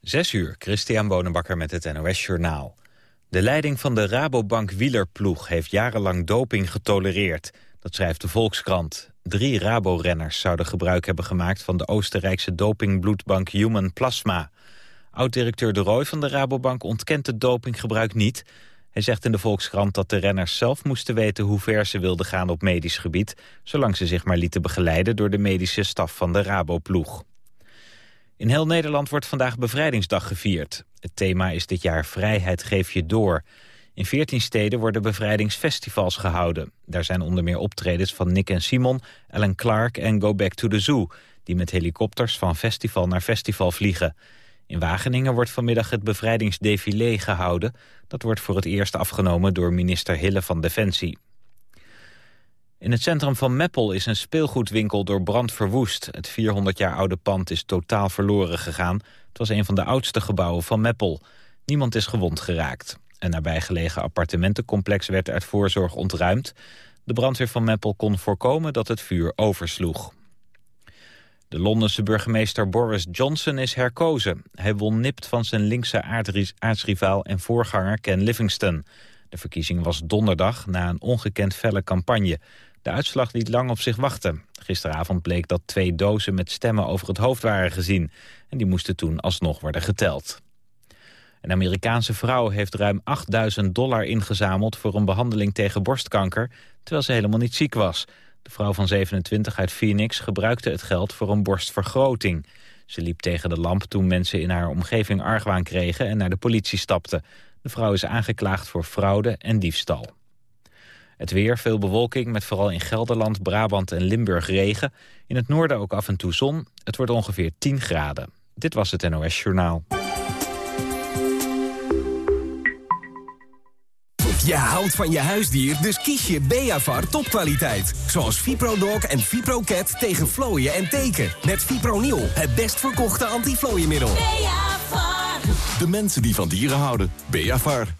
Zes uur, Christian Bonenbakker met het NOS Journaal. De leiding van de Rabobank wielerploeg heeft jarenlang doping getolereerd. Dat schrijft de Volkskrant. Drie Rabo-renners zouden gebruik hebben gemaakt... van de Oostenrijkse dopingbloedbank Human Plasma. Oud-directeur De Rooij van de Rabobank ontkent het dopinggebruik niet. Hij zegt in de Volkskrant dat de renners zelf moesten weten... hoe ver ze wilden gaan op medisch gebied... zolang ze zich maar lieten begeleiden door de medische staf van de Rabo-ploeg. In heel Nederland wordt vandaag Bevrijdingsdag gevierd. Het thema is dit jaar Vrijheid geef je door. In 14 steden worden bevrijdingsfestivals gehouden. Daar zijn onder meer optredens van Nick en Simon, Ellen Clark en Go Back to the Zoo... die met helikopters van festival naar festival vliegen. In Wageningen wordt vanmiddag het bevrijdingsdefilé gehouden. Dat wordt voor het eerst afgenomen door minister Hille van Defensie. In het centrum van Meppel is een speelgoedwinkel door brand verwoest. Het 400 jaar oude pand is totaal verloren gegaan. Het was een van de oudste gebouwen van Meppel. Niemand is gewond geraakt. Een nabijgelegen appartementencomplex werd uit voorzorg ontruimd. De brandweer van Meppel kon voorkomen dat het vuur oversloeg. De Londense burgemeester Boris Johnson is herkozen. Hij won nipt van zijn linkse aardsrivaal en voorganger Ken Livingstone. De verkiezing was donderdag na een ongekend felle campagne. De uitslag liet lang op zich wachten. Gisteravond bleek dat twee dozen met stemmen over het hoofd waren gezien. En die moesten toen alsnog worden geteld. Een Amerikaanse vrouw heeft ruim 8000 dollar ingezameld... voor een behandeling tegen borstkanker, terwijl ze helemaal niet ziek was. De vrouw van 27 uit Phoenix gebruikte het geld voor een borstvergroting. Ze liep tegen de lamp toen mensen in haar omgeving argwaan kregen... en naar de politie stapten. De vrouw is aangeklaagd voor fraude en diefstal. Het weer, veel bewolking met vooral in Gelderland, Brabant en Limburg regen. In het noorden ook af en toe zon. Het wordt ongeveer 10 graden. Dit was het NOS Journaal. Je houdt van je huisdier, dus kies je Beavar topkwaliteit. Zoals ViproDog en ViproCat tegen vlooien en teken. Met Fipronil, het best verkochte antiflooienmiddel. Beavar. De mensen die van dieren houden. Beavar.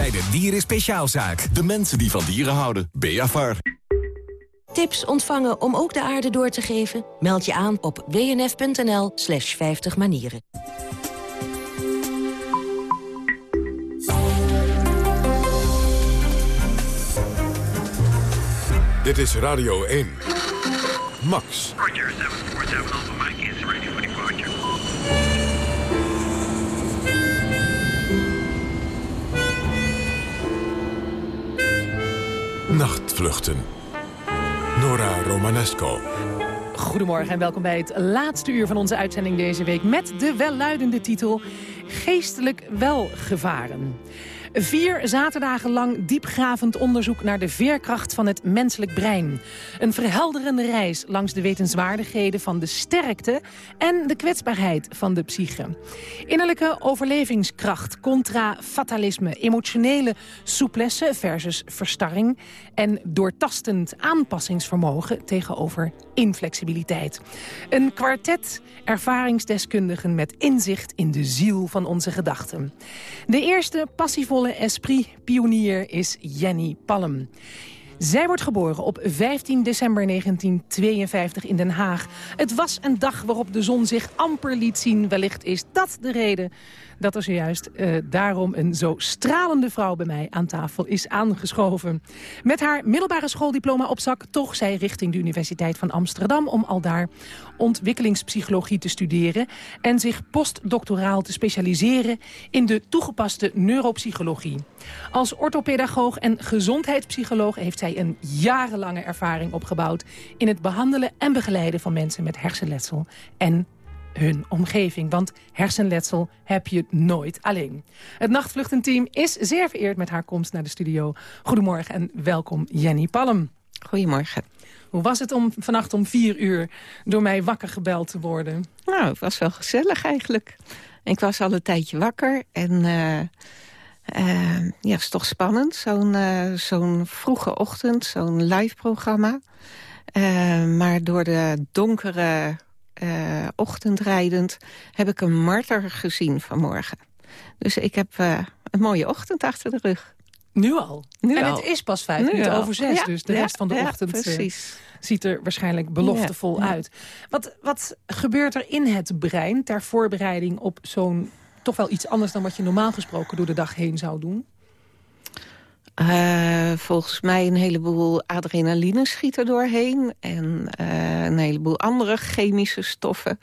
Bij de Dieren Speciaalzaak. De mensen die van dieren houden. Beavar. Tips ontvangen om ook de aarde door te geven? Meld je aan op wnf.nl slash 50 manieren. Dit is Radio 1. Max. Roger, 747 Nachtvluchten. Nora Romanesco. Goedemorgen en welkom bij het laatste uur van onze uitzending deze week... met de welluidende titel Geestelijk Welgevaren. Vier zaterdagen lang diepgravend onderzoek naar de veerkracht van het menselijk brein. Een verhelderende reis langs de wetenswaardigheden van de sterkte en de kwetsbaarheid van de psyche. Innerlijke overlevingskracht contra fatalisme, emotionele souplesse versus verstarring en doortastend aanpassingsvermogen tegenover inflexibiliteit. Een kwartet ervaringsdeskundigen met inzicht in de ziel van onze gedachten. De eerste esprit-pionier is Jenny Palm. Zij wordt geboren op 15 december 1952 in Den Haag. Het was een dag waarop de zon zich amper liet zien. Wellicht is dat de reden dat er zojuist uh, daarom een zo stralende vrouw bij mij aan tafel is aangeschoven. Met haar middelbare schooldiploma op zak toch zij richting de Universiteit van Amsterdam... om al daar ontwikkelingspsychologie te studeren... en zich postdoctoraal te specialiseren in de toegepaste neuropsychologie. Als orthopedagoog en gezondheidspsycholoog heeft zij een jarenlange ervaring opgebouwd... in het behandelen en begeleiden van mensen met hersenletsel en hun omgeving. Want hersenletsel heb je nooit alleen. Het nachtvluchtenteam is zeer vereerd met haar komst naar de studio. Goedemorgen en welkom Jenny Palm. Goedemorgen. Hoe was het om vannacht om vier uur door mij wakker gebeld te worden? Nou, het was wel gezellig eigenlijk. Ik was al een tijdje wakker en uh, uh, ja, is toch spannend. Zo'n uh, zo'n vroege ochtend, zo'n live programma. maar door de donkere ochtend rijdend heb ik een marter gezien vanmorgen. Dus ik heb een mooie ochtend achter de rug. Nu al? Nu en het is pas vijf minuten over zes, dus de rest van de ochtend precies. ziet er waarschijnlijk beloftevol uit. Wat, wat gebeurt er in het brein ter voorbereiding op zo'n toch wel iets anders dan wat je normaal gesproken door de dag heen zou doen? Uh, volgens mij een heleboel adrenaline schiet er doorheen. En uh, een heleboel andere chemische stoffen.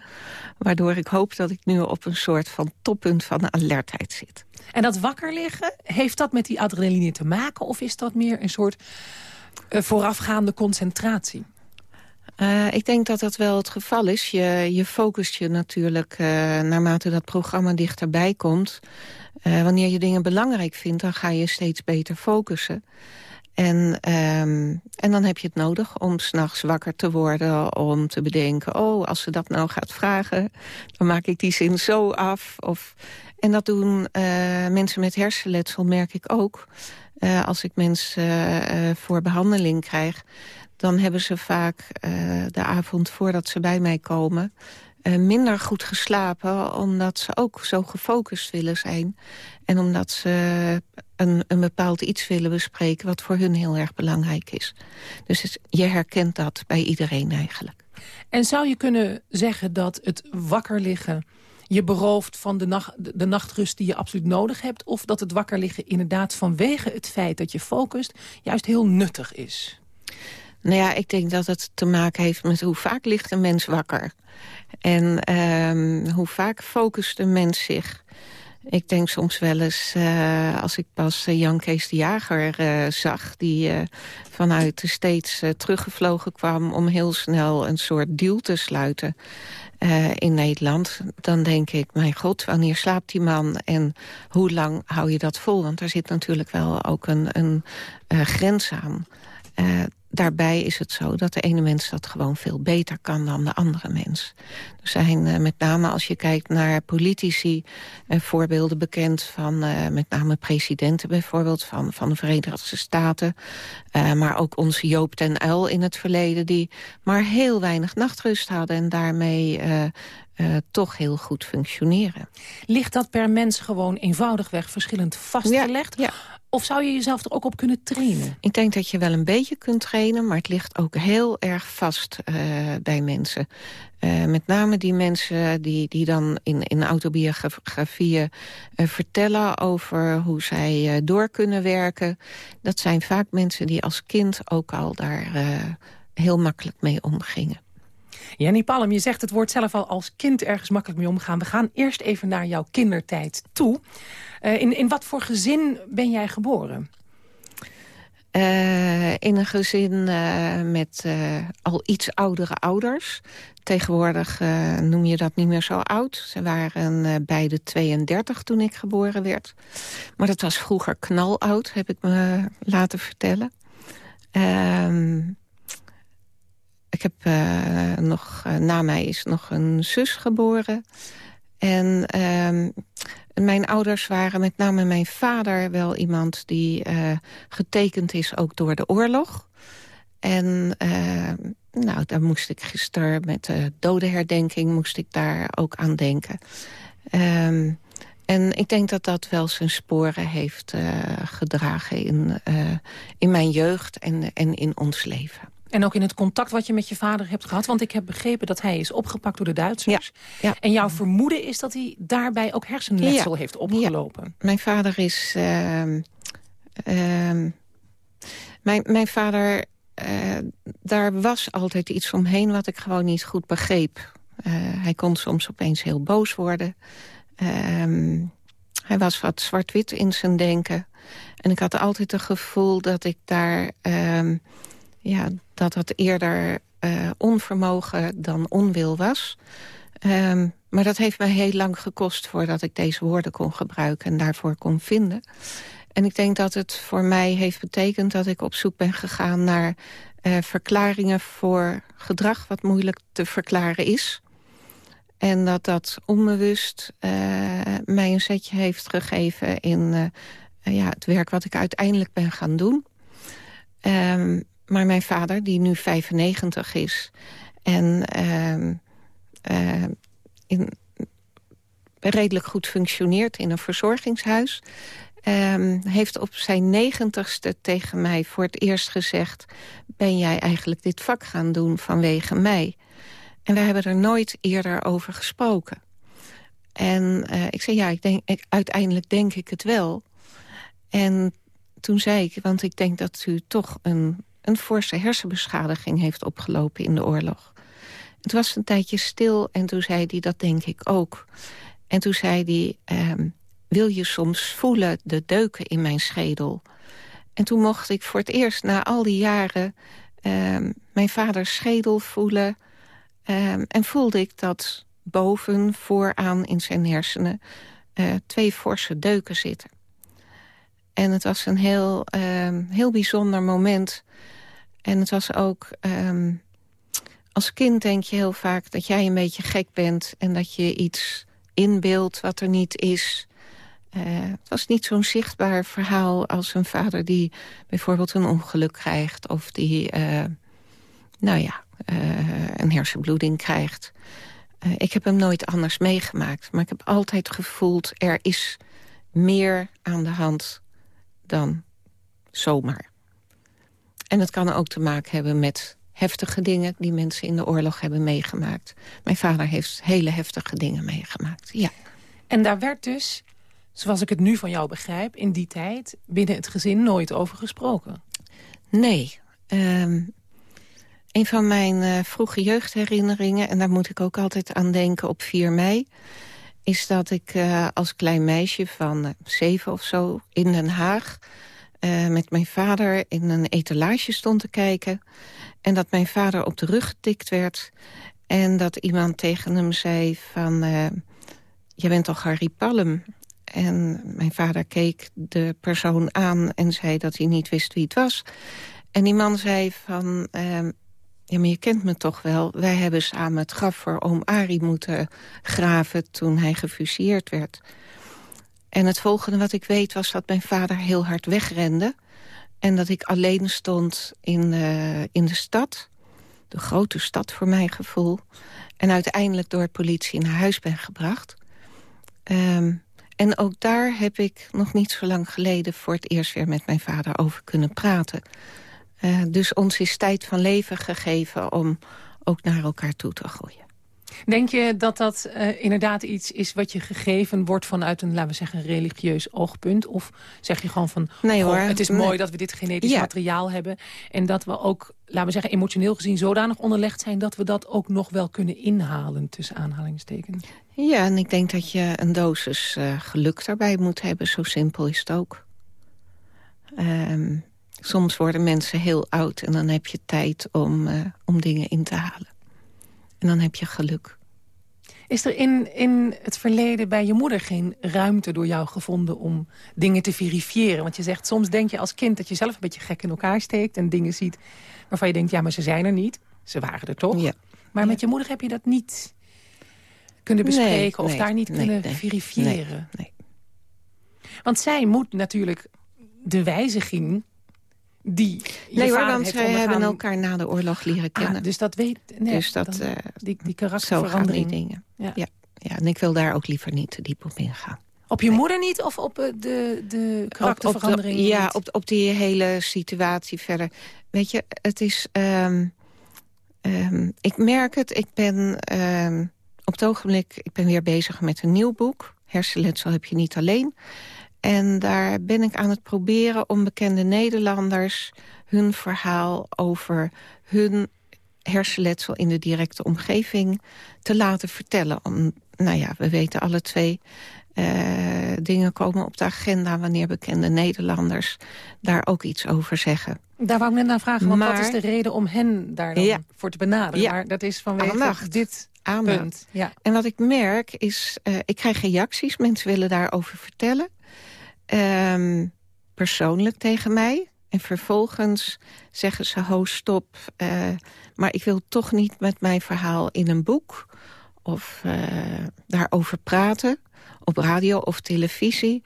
Waardoor ik hoop dat ik nu op een soort van toppunt van alertheid zit. En dat wakker liggen, heeft dat met die adrenaline te maken? Of is dat meer een soort uh, voorafgaande concentratie? Uh, ik denk dat dat wel het geval is. Je, je focust je natuurlijk uh, naarmate dat programma dichterbij komt. Uh, wanneer je dingen belangrijk vindt, dan ga je steeds beter focussen. En, um, en dan heb je het nodig om s'nachts wakker te worden, om te bedenken... oh, als ze dat nou gaat vragen, dan maak ik die zin zo af. Of, en dat doen mensen met hersenletsel, merk ik ook. Als ik mensen voor behandeling krijg... dan hebben ze vaak de avond voordat ze bij mij komen... minder goed geslapen, omdat ze ook zo gefocust willen zijn. En omdat ze een, een bepaald iets willen bespreken... wat voor hun heel erg belangrijk is. Dus je herkent dat bij iedereen eigenlijk. En zou je kunnen zeggen dat het wakker liggen je berooft van de, nacht, de nachtrust die je absoluut nodig hebt... of dat het wakker liggen inderdaad vanwege het feit dat je focust... juist heel nuttig is? Nou ja, ik denk dat het te maken heeft met hoe vaak ligt een mens wakker. En um, hoe vaak focust een mens zich... Ik denk soms wel eens, uh, als ik pas uh, Jan Kees de Jager uh, zag... die vanuit de steeds teruggevlogen kwam om heel snel een soort deal te sluiten in Nederland... dan denk ik, mijn god, wanneer slaapt die man en hoe lang hou je dat vol? Want daar zit natuurlijk wel ook een, een grens aan daarbij is het zo dat de ene mens dat gewoon veel beter kan dan de andere mens. Er zijn uh, met name als je kijkt naar politici uh, voorbeelden bekend van uh, met name presidenten bijvoorbeeld van, van de Verenigde Staten. maar ook onze Joop ten Uil in het verleden die maar heel weinig nachtrust hadden en daarmee uh, toch heel goed functioneren. Ligt dat per mens gewoon eenvoudigweg verschillend vastgelegd? Ja, ja. Of zou je jezelf er ook op kunnen trainen? Ik denk dat je wel een beetje kunt trainen, maar het ligt ook heel erg vast uh, bij mensen. Uh, met name die mensen die, die dan in, in autobiografieën uh, vertellen over hoe zij door kunnen werken. Dat zijn vaak mensen die als kind ook al daar heel makkelijk mee omgingen. Jenny Palm, je zegt het woord zelf al als kind ergens makkelijk mee omgaan. We gaan eerst even naar jouw kindertijd toe. Uh, in, in wat voor gezin ben jij geboren? Uh, in een gezin uh, met al iets oudere ouders. Tegenwoordig noem je dat niet meer zo oud. Ze waren beide 32 toen ik geboren werd. Maar dat was vroeger knaloud, heb ik me laten vertellen. Ehm, ik heb uh, nog, uh, na mij is nog een zus geboren. En uh, mijn ouders waren, met name mijn vader, wel iemand die uh, getekend is ook door de oorlog. En nou, daar moest ik gisteren met de dodenherdenking moest ik daar ook aan denken. Um, en ik denk dat dat wel zijn sporen heeft gedragen in, in mijn jeugd en, en in ons leven. En ook in het contact wat je met je vader hebt gehad. Want ik heb begrepen dat hij is opgepakt door de Duitsers. Ja, En jouw vermoeden is dat hij daarbij ook hersenletsel heeft opgelopen. Mijn vader is... Uh, uh, mijn, mijn vader... Uh, daar was altijd iets omheen wat ik gewoon niet goed begreep. Uh, hij kon soms opeens heel boos worden. Ehm, hij was wat zwart-wit in zijn denken. En ik had altijd het gevoel dat ik daar ehm, ja, dat het eerder uh, onvermogen dan onwil was. Um, maar dat heeft mij heel lang gekost voordat ik deze woorden kon gebruiken en daarvoor kon vinden. En ik denk dat het voor mij heeft betekend dat ik op zoek ben gegaan naar uh, verklaringen voor gedrag wat moeilijk te verklaren is. En dat dat onbewust uh, mij een zetje heeft gegeven in ja, het werk wat ik uiteindelijk ben gaan doen. Um, maar mijn vader, die nu 95 is en uh, in, redelijk goed functioneert in een verzorgingshuis... Um, heeft op zijn negentigste tegen mij voor het eerst gezegd... ben jij eigenlijk dit vak gaan doen vanwege mij? En we hebben er nooit eerder over gesproken. En uh, ik zei, ja, ik denk, ik, uiteindelijk denk ik het wel. En toen zei ik, want ik denk dat u toch een, een forse hersenbeschadiging heeft opgelopen in de oorlog. Het was een tijdje stil en toen zei hij, dat denk ik ook. En toen zei hij, um, wil je soms voelen de deuken in mijn schedel? En toen mocht ik voor het eerst na al die jaren um, mijn vaders schedel voelen... Um, en voelde ik dat boven, vooraan in zijn hersenen... Uh, twee forse deuken zitten. En het was een heel, heel bijzonder moment. En het was ook... Um, als kind denk je heel vaak dat jij een beetje gek bent... en dat je iets inbeeldt wat er niet is. Uh, het was niet zo'n zichtbaar verhaal als een vader die bijvoorbeeld een ongeluk krijgt... of die, uh, nou ja, uh, een hersenbloeding krijgt. Ik heb hem nooit anders meegemaakt. Maar ik heb altijd gevoeld, er is meer aan de hand dan zomaar. En dat kan ook te maken hebben met heftige dingen... die mensen in de oorlog hebben meegemaakt. Mijn vader heeft hele heftige dingen meegemaakt, ja. En daar werd dus, zoals ik het nu van jou begrijp... in die tijd binnen het gezin nooit over gesproken? Nee, um, een van mijn uh, vroege jeugdherinneringen... en daar moet ik ook altijd aan denken op 4 mei... is dat ik uh, als klein meisje van uh, zeven of zo in Den Haag... met mijn vader in een etalage stond te kijken... en dat mijn vader op de rug getikt werd... en dat iemand tegen hem zei van... je bent toch Harry Palm? En mijn vader keek de persoon aan en zei dat hij niet wist wie het was... En die man zei van, ja, maar je kent me toch wel. Wij hebben samen het graf voor oom Arie moeten graven... toen hij gefusilleerd werd. En het volgende wat ik weet was dat mijn vader heel hard wegrende... en dat ik alleen stond in de, in de stad. De grote stad voor mijn gevoel. En uiteindelijk door politie naar huis ben gebracht. Um, en ook daar heb ik nog niet zo lang geleden... voor het eerst weer met mijn vader over kunnen praten... Uh, dus ons is tijd van leven gegeven om ook naar elkaar toe te groeien. Denk je dat dat uh, inderdaad iets is wat je gegeven wordt vanuit een, laten we zeggen, religieus oogpunt? Of zeg je gewoon van, nee, hoor, het is nee. mooi dat we dit genetisch ja. materiaal hebben. En dat we ook, laten we zeggen, emotioneel gezien zodanig onderlegd zijn... dat we dat ook nog wel kunnen inhalen, tussen aanhalingstekens. Ja, en ik denk dat je een dosis uh, geluk daarbij moet hebben. Zo simpel is het ook. Um, Soms worden mensen heel oud en dan heb je tijd om, uh, om dingen in te halen. En dan heb je geluk. Is er in, in het verleden bij je moeder geen ruimte door jou gevonden... om dingen te verifiëren? Want je zegt, soms denk je als kind dat je zelf een beetje gek in elkaar steekt... en dingen ziet waarvan je denkt, ja, maar ze zijn er niet. Ze waren er toch? Ja. Maar ja. met je moeder heb je dat niet kunnen bespreken... Nee, of nee, daar niet nee, kunnen verifiëren. Nee, Want zij moet natuurlijk de wijziging die nee hoor, want zij ondergaan... hebben elkaar na de oorlog leren kennen. Ah, dus dat weet... Nee, dus dat, dan, uh, die, die karakterverandering. die dingen. Ja. Ja. ja, en ik wil daar ook liever niet te diep op ingaan. Op je Nee. moeder niet of op eh, de, de karakterverandering? Op de, ja, op, op die hele situatie verder. Weet je, het is... Um, um, ik merk het, ik ben um, op het ogenblik... ik ben weer bezig met een nieuw boek. Hersenletsel heb je niet alleen. En daar ben ik aan het proberen om bekende Nederlanders... hun verhaal over hun hersenletsel in de directe omgeving te laten vertellen. Om, nou ja, we weten alle twee... Uh, dingen komen op de agenda wanneer bekende Nederlanders daar ook iets over zeggen. Daar wou ik net naar vragen, want wat Maar- is de reden om hen daar dan Ja. voor te benaderen? Ja. Maar dat is vanwege Aandacht. dit Aandacht. punt. Ja. En wat ik merk is, uh, ik krijg reacties, mensen willen daarover vertellen. Um, persoonlijk tegen mij. En vervolgens zeggen ze, ho, stop. Uh, maar ik wil toch niet met mijn verhaal in een boek of uh, daarover praten op radio of televisie.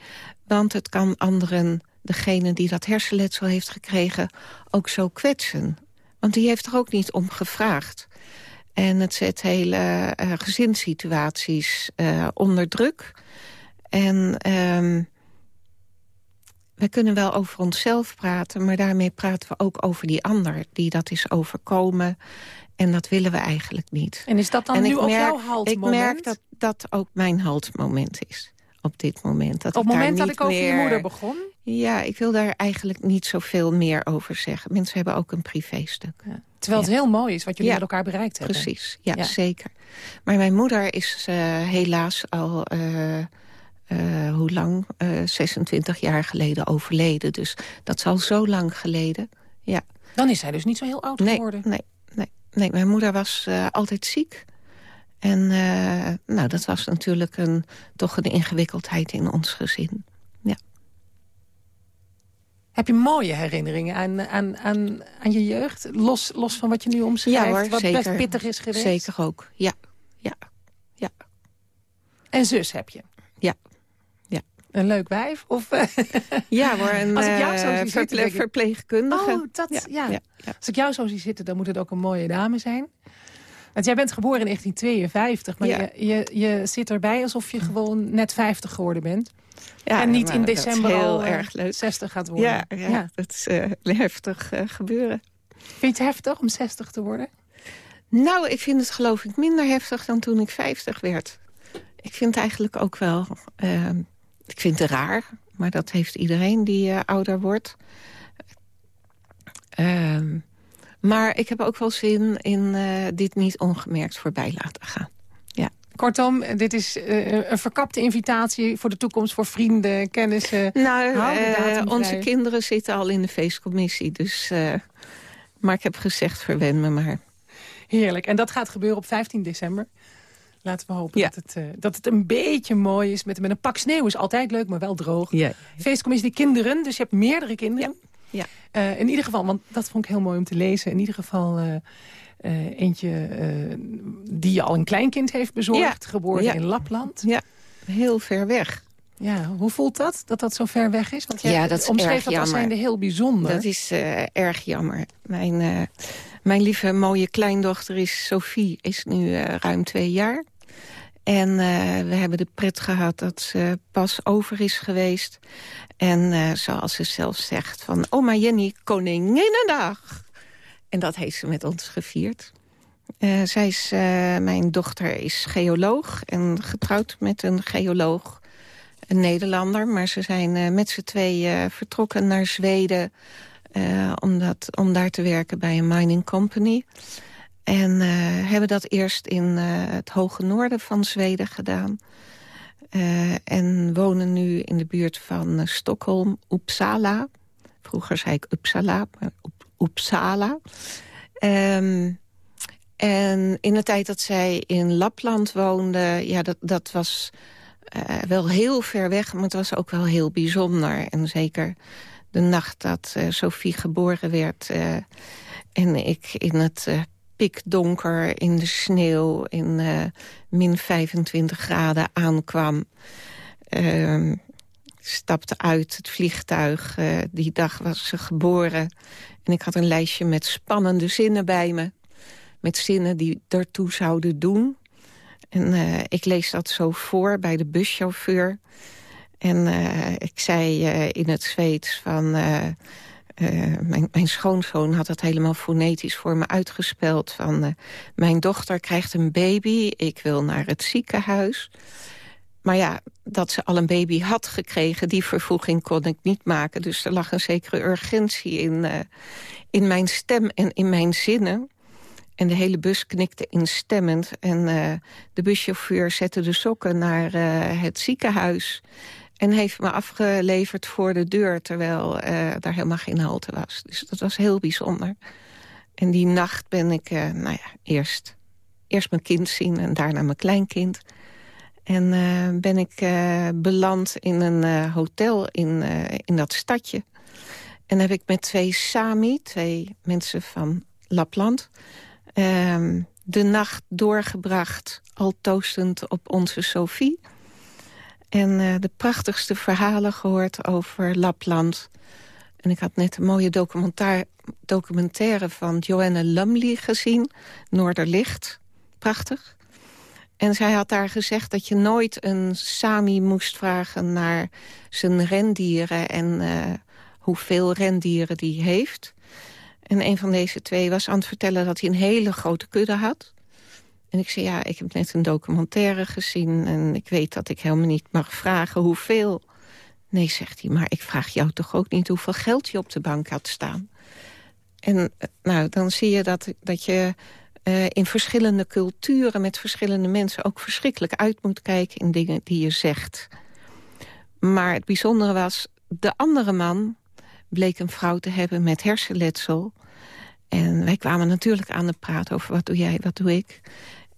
Want het kan anderen, degene die dat hersenletsel heeft gekregen, ook zo kwetsen. Want die heeft er ook niet om gevraagd. En het zet hele uh, gezinssituaties onder druk. En um, we kunnen wel over onszelf praten... maar daarmee praten we ook over die ander die dat is overkomen. En dat willen we eigenlijk niet. En is dat dan en nu ook jouw haltmoment? Ik merk dat dat ook mijn haltmoment is op dit moment. Dat op het moment dat ik over meer... je moeder begon? Ja, ik wil daar eigenlijk niet zoveel meer over zeggen. Mensen hebben ook een privéstuk. Ja. Terwijl het heel mooi is wat jullie met elkaar bereikt hebben. Precies, ja, ja. zeker. Maar mijn moeder is uh, helaas al... Uh, uh, hoe lang? 26 jaar geleden overleden. Dus dat is al zo lang geleden. Ja. Dan is zij dus niet zo heel oud nee, geworden. Nee, nee, nee, mijn moeder was altijd ziek. En nou, dat was natuurlijk een, toch een ingewikkeldheid in ons gezin. Ja. Heb je mooie herinneringen aan, aan, aan, aan je jeugd? Los, los van wat je nu omschrijft, ja, hoor, wat zeker, best pittig is geweest? Zeker ook, ja. ja. ja. En zus heb je? Een leuk wijf? Of, ja hoor, een Als ik jou zo zie verple zitten, verpleegkundige. Oh, dat, ja. Ja. Ja, Als ik jou zo zie zitten, dan moet het ook een mooie dame zijn. Want jij bent geboren in 1952, maar je, je, je zit erbij alsof je gewoon net 50 geworden bent. Ja, en niet in december heel al eh, erg leuk. 60 gaat worden. Ja, ja, dat is eh, heftig eh, gebeuren. Vind je het heftig om 60 te worden? Nou, ik vind het geloof ik minder heftig dan toen ik 50 werd. Ik vind het eigenlijk ook wel... eh, ik vind het raar, maar dat heeft iedereen die eh, ouder wordt. Ehm, maar ik heb ook wel zin in eh, dit niet ongemerkt voorbij laten gaan. Ja. Kortom, dit is eh, een verkapte invitatie voor de toekomst... voor vrienden, kennissen. Nou, eh, onze kinderen zitten al in de feestcommissie. Dus, eh, maar ik heb gezegd, verwen me maar. Heerlijk. En dat gaat gebeuren op 15 december. Laten we hopen Ja. dat, het, eh, dat het een beetje mooi is. Met, met een pak sneeuw is altijd leuk, maar wel droog. Ja. Feestcommissie Kinderen, dus je hebt meerdere kinderen. Ja. Eh, in ieder geval, want dat vond ik heel mooi om te lezen. In ieder geval eh, eentje die je al een kleinkind heeft bezorgd. Ja. Geboren Ja. in Lapland. ja, heel ver weg. Ja, hoe voelt dat, dat dat zo ver weg is? Want Ja, jij dat is omschreef erg dat als zijnde heel bijzonder. Dat is erg jammer. Mijn, mijn lieve mooie kleindochter is Sophie, is nu ruim twee jaar. En eh, we hebben de pret gehad dat ze pas over is geweest. En eh, zoals ze zelf zegt van... Oma Jenny, Koninginnedag. En dat heeft ze met ons gevierd. Eh, zij is, mijn dochter is geoloog en getrouwd met een geoloog. Een Nederlander, maar ze zijn met z'n twee vertrokken naar Zweden... om, om daar te werken bij een mining company. En eh, hebben dat eerst in eh, het hoge noorden van Zweden gedaan. Eh, en wonen nu in de buurt van Stockholm, Uppsala. Vroeger zei ik Uppsala, maar Up- Uppsala. Ehm, en in de tijd dat zij in Lapland woonde, ja, dat, dat was wel heel ver weg, maar het was ook wel heel bijzonder. En zeker de nacht dat Sophie geboren werd en ik in het pikdonker, in de sneeuw, in eh, min 25 graden aankwam. Ehm, stapte uit het vliegtuig. eh, die dag was ze geboren. En ik had een lijstje met spannende zinnen bij me. Met zinnen die ertoe zouden doen. En eh, ik lees dat zo voor bij de buschauffeur. En ik zei in het Zweeds van... eh, mijn, schoonzoon had het helemaal fonetisch voor me uitgespeld. Van, eh, mijn dochter krijgt een baby, ik wil naar het ziekenhuis. Maar ja, dat ze al een baby had gekregen, die vervoeging kon ik niet maken. Dus er lag een zekere urgentie in, eh, in mijn stem en in mijn zinnen. En de hele bus knikte instemmend. En de buschauffeur zette de sokken naar het ziekenhuis... en heeft me afgeleverd voor de deur... terwijl eh, daar helemaal geen halte was. Dus dat was heel bijzonder. En die nacht ben ik, eh, nou ja, eerst, eerst mijn kind zien... en daarna mijn kleinkind... En eh, ben ik beland in een hotel in, in dat stadje. En heb ik met twee Sami, twee mensen van Lapland... ehm, de nacht doorgebracht, al toastend op onze Sophie. En eh, de prachtigste verhalen gehoord over Lapland. En ik had net een mooie documentaire van Joanne Lumley gezien. Noorderlicht. Prachtig. En zij had daar gezegd dat je nooit een Sami moest vragen naar zijn rendieren... en uh, hoeveel rendieren die heeft. En een van deze twee was aan het vertellen dat hij een hele grote kudde had. En ik zei, ja, ik heb net een documentaire gezien... en ik weet dat ik helemaal niet mag vragen hoeveel. Nee, zegt hij, maar ik vraag jou toch ook niet hoeveel geld je op de bank had staan. En eh, nou, dan zie je dat, dat je uh, in verschillende culturen... met verschillende mensen ook verschrikkelijk uit moet kijken... in dingen die je zegt. Maar het bijzondere was, de andere man bleek een vrouw te hebben met hersenletsel. En wij kwamen natuurlijk aan de praat over wat doe jij, wat doe ik.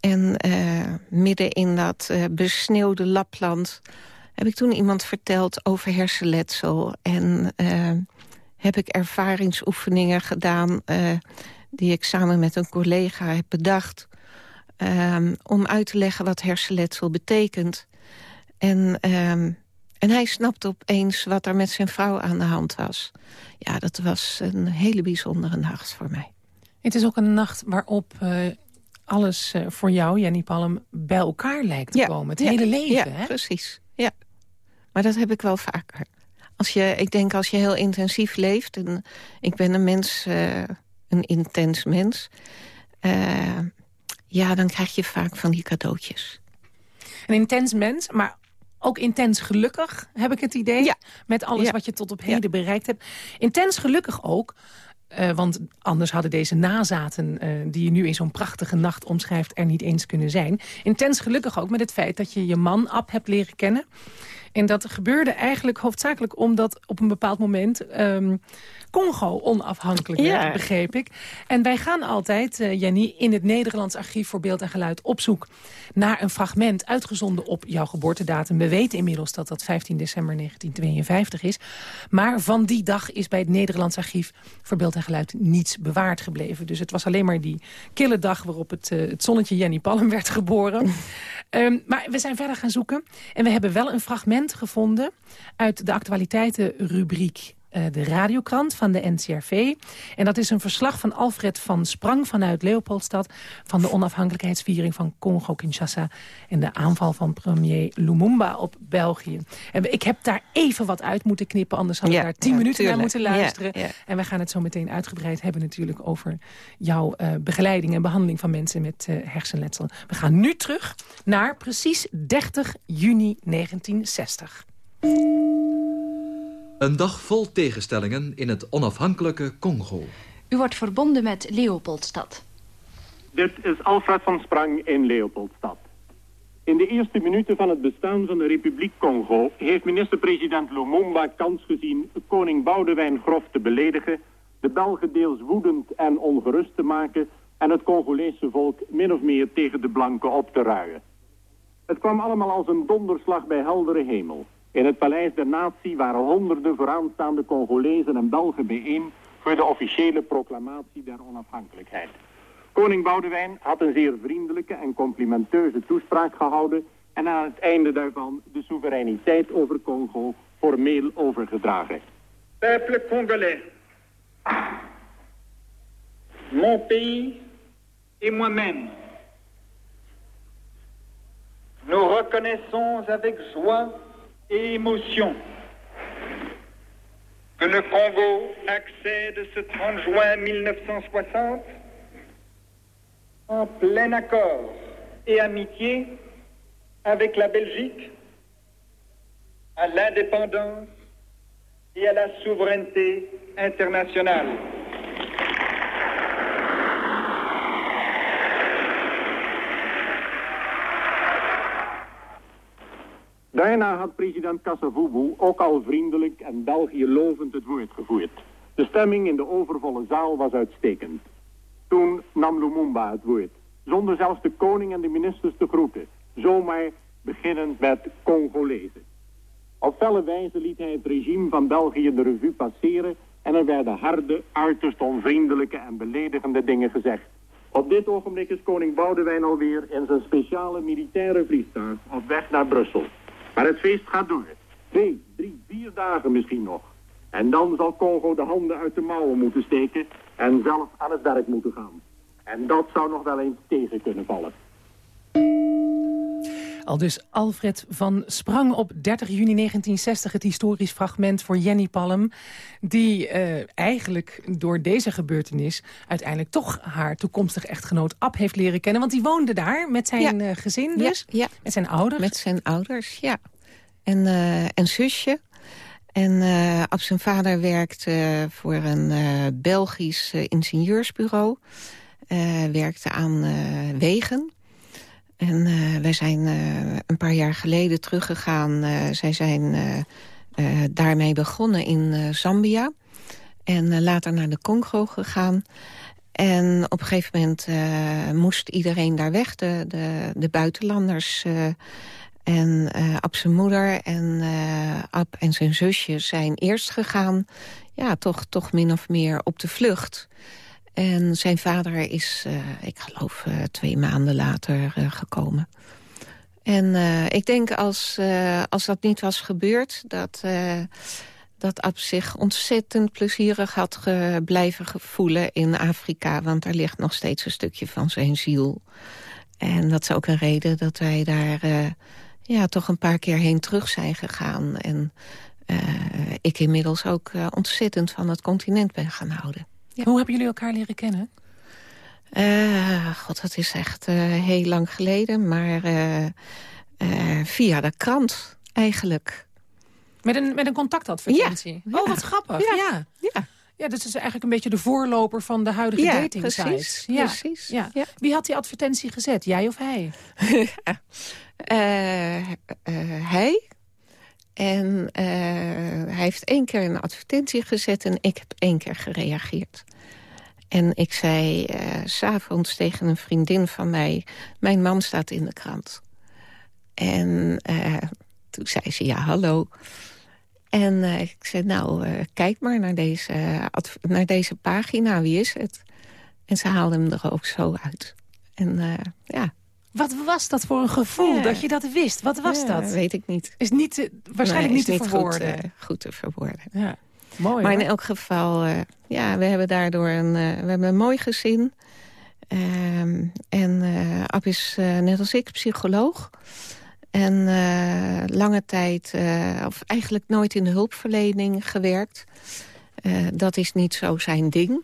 En uh, midden in dat uh, besneeuwde Lapland heb ik toen iemand verteld over hersenletsel. En uh, heb ik ervaringsoefeningen gedaan die ik samen met een collega heb bedacht... Um, om uit te leggen wat hersenletsel betekent. En, um, en hij snapte opeens wat er met zijn vrouw aan de hand was. Ja, dat was een hele bijzondere nacht voor mij. Het is ook een nacht waarop alles uh, voor jou, Jenny Palm, bij elkaar lijkt te ja, komen. Het ja, hele leven, ja, hè? precies. Ja. Maar dat heb ik wel vaker. Als je, ik denk als je heel intensief leeft... en ik ben een mens... Uh, een intens mens... Uh, ja, dan krijg je vaak van die cadeautjes. Een intens mens, maar ook intens gelukkig, heb ik het idee. Ja. Met alles Ja. wat je tot op heden bereikt hebt. Intens gelukkig ook, eh, want anders hadden deze nazaten... eh, die je nu in zo'n prachtige nacht omschrijft er niet eens kunnen zijn. Intens gelukkig ook met het feit dat je je man Ab hebt leren kennen. En dat gebeurde eigenlijk hoofdzakelijk omdat op een bepaald moment... ehm, Congo onafhankelijk werd, Ja. begreep ik. En wij gaan altijd, eh, Jenny, in het Nederlands Archief voor Beeld en Geluid op zoek naar een fragment uitgezonden op jouw geboortedatum. We weten inmiddels dat dat 15 december 1952 is. Maar van die dag is bij het Nederlands Archief voor Beeld en Geluid niets bewaard gebleven. Dus het was alleen maar die kille dag waarop het, eh, het zonnetje Jenny Palm werd geboren. Ehm, maar we zijn verder gaan zoeken. En we hebben wel een fragment gevonden uit de actualiteitenrubriek eh, de radiokrant van de NCRV. En dat is een verslag van Alfred van Sprang vanuit Leopoldstad... van de onafhankelijkheidsviering van Congo-Kinshasa... en de aanval van premier Lumumba op België. En ik heb daar even wat uit moeten knippen... anders had ik Ja, daar tien ja, minuten naar moeten luisteren. Ja. En we gaan het zo meteen uitgebreid hebben natuurlijk... over jouw eh, begeleiding en behandeling van mensen met eh, hersenletsel. We gaan nu terug naar precies 30 juni 1960. Een dag vol tegenstellingen in het onafhankelijke Congo. U wordt verbonden met Leopoldstad. Dit is Alfred van Sprang in Leopoldstad. In de eerste minuten van het bestaan van de Republiek Congo heeft minister-president Lumumba kans gezien koning Boudewijn grof te beledigen, de Belgen deels woedend en ongerust te maken en het Congolese volk min of meer tegen de blanken op te ruien. Het kwam allemaal als een donderslag bij heldere hemel. In het Paleis der Natie waren honderden vooraanstaande Congolezen en Belgen bijeen voor de officiële proclamatie der onafhankelijkheid. Koning Boudewijn had een zeer vriendelijke en complimenteuze toespraak gehouden en aan het einde daarvan de soevereiniteit over Congo formeel overgedragen. Peuple congolais, mon pays et moi-même, nous reconnaissons avec joie émotion que le Congo accède ce 30 juin 1960 en plein accord et amitié avec la Belgique à l'indépendance et à la souveraineté internationale. Daarna had president Kassavubu ook al vriendelijk en België lovend het woord gevoerd. De stemming in de overvolle zaal was uitstekend. Toen nam Lumumba het woord, zonder zelfs de koning en de ministers te groeten. Zomaar beginnend met Congolezen. Op felle wijze liet hij het regime van België de revue passeren en er werden harde, uiterst onvriendelijke en beledigende dingen gezegd. Op dit ogenblik is koning Boudewijn alweer in zijn speciale militaire vliegtuig op weg naar Brussel. Maar het feest gaat door. Twee, drie, vier dagen misschien nog. En dan zal Congo de handen uit de mouwen moeten steken en zelf aan het werk moeten gaan. En dat zou nog wel eens tegen kunnen vallen. Al dus Alfred van Sprang op 30 juni 1960 het historisch fragment voor Jenny Palm... die uh, eigenlijk door deze gebeurtenis uiteindelijk toch haar toekomstige echtgenoot Ab heeft leren kennen. Want die woonde daar met zijn ja. uh, gezin dus, ja, ja. met zijn ouders. Met zijn ouders, ja. En uh, een zusje. En uh, Ab zijn vader werkte voor een Belgisch ingenieursbureau. werkte aan wegen. En wij zijn een paar jaar geleden teruggegaan. zij zijn daarmee begonnen in Zambia. En later naar de Congo gegaan. En op een gegeven moment moest iedereen daar weg. De, de, de buitenlanders... En uh, Ab zijn moeder en Ab en zijn zusje zijn eerst gegaan... ja, toch, toch min of meer op de vlucht. En zijn vader is, uh, ik geloof, twee maanden later gekomen. En ik denk als, als dat niet was gebeurd... dat, dat Ab zich ontzettend plezierig had blijven voelen in Afrika. Want daar ligt nog steeds een stukje van zijn ziel. En dat is ook een reden dat wij daar ja, toch een paar keer heen terug zijn gegaan. En ik inmiddels ook ontzettend van het continent ben gaan houden. Ja. Hoe hebben jullie elkaar leren kennen? Uh, God, dat is echt heel lang geleden. Maar via de krant eigenlijk. Met een, met een contactadvertentie? Ja. Oh, wat grappig. Ja. ja. ja. Dat is eigenlijk een beetje de voorloper van de huidige dating sites. Precies, ja, precies. Ja. Wie had die advertentie gezet, jij of hij? hij. En uh, hij heeft één keer een advertentie gezet en ik heb één keer gereageerd. En ik zei s s'avonds tegen een vriendin van mij... mijn man staat in de krant. En toen zei ze, ja, hallo... En uh, ik zei, nou, uh, kijk maar naar deze, uh, naar deze pagina, wie is het? En ze haalde hem er ook zo uit. En ja. Wat was dat voor een gevoel, ja. dat je dat wist? Wat was ja, dat? weet ik niet. Is niet te, waarschijnlijk nee, niet te verwoorden. Goed, goed, te verwoorden. Ja. Mooi, maar hoor. in elk geval, ja, we hebben daardoor een, we hebben een mooi gezin. Um, en Ab is net als ik psycholoog. En lange tijd, of eigenlijk nooit in de hulpverlening gewerkt. Dat is niet zo zijn ding.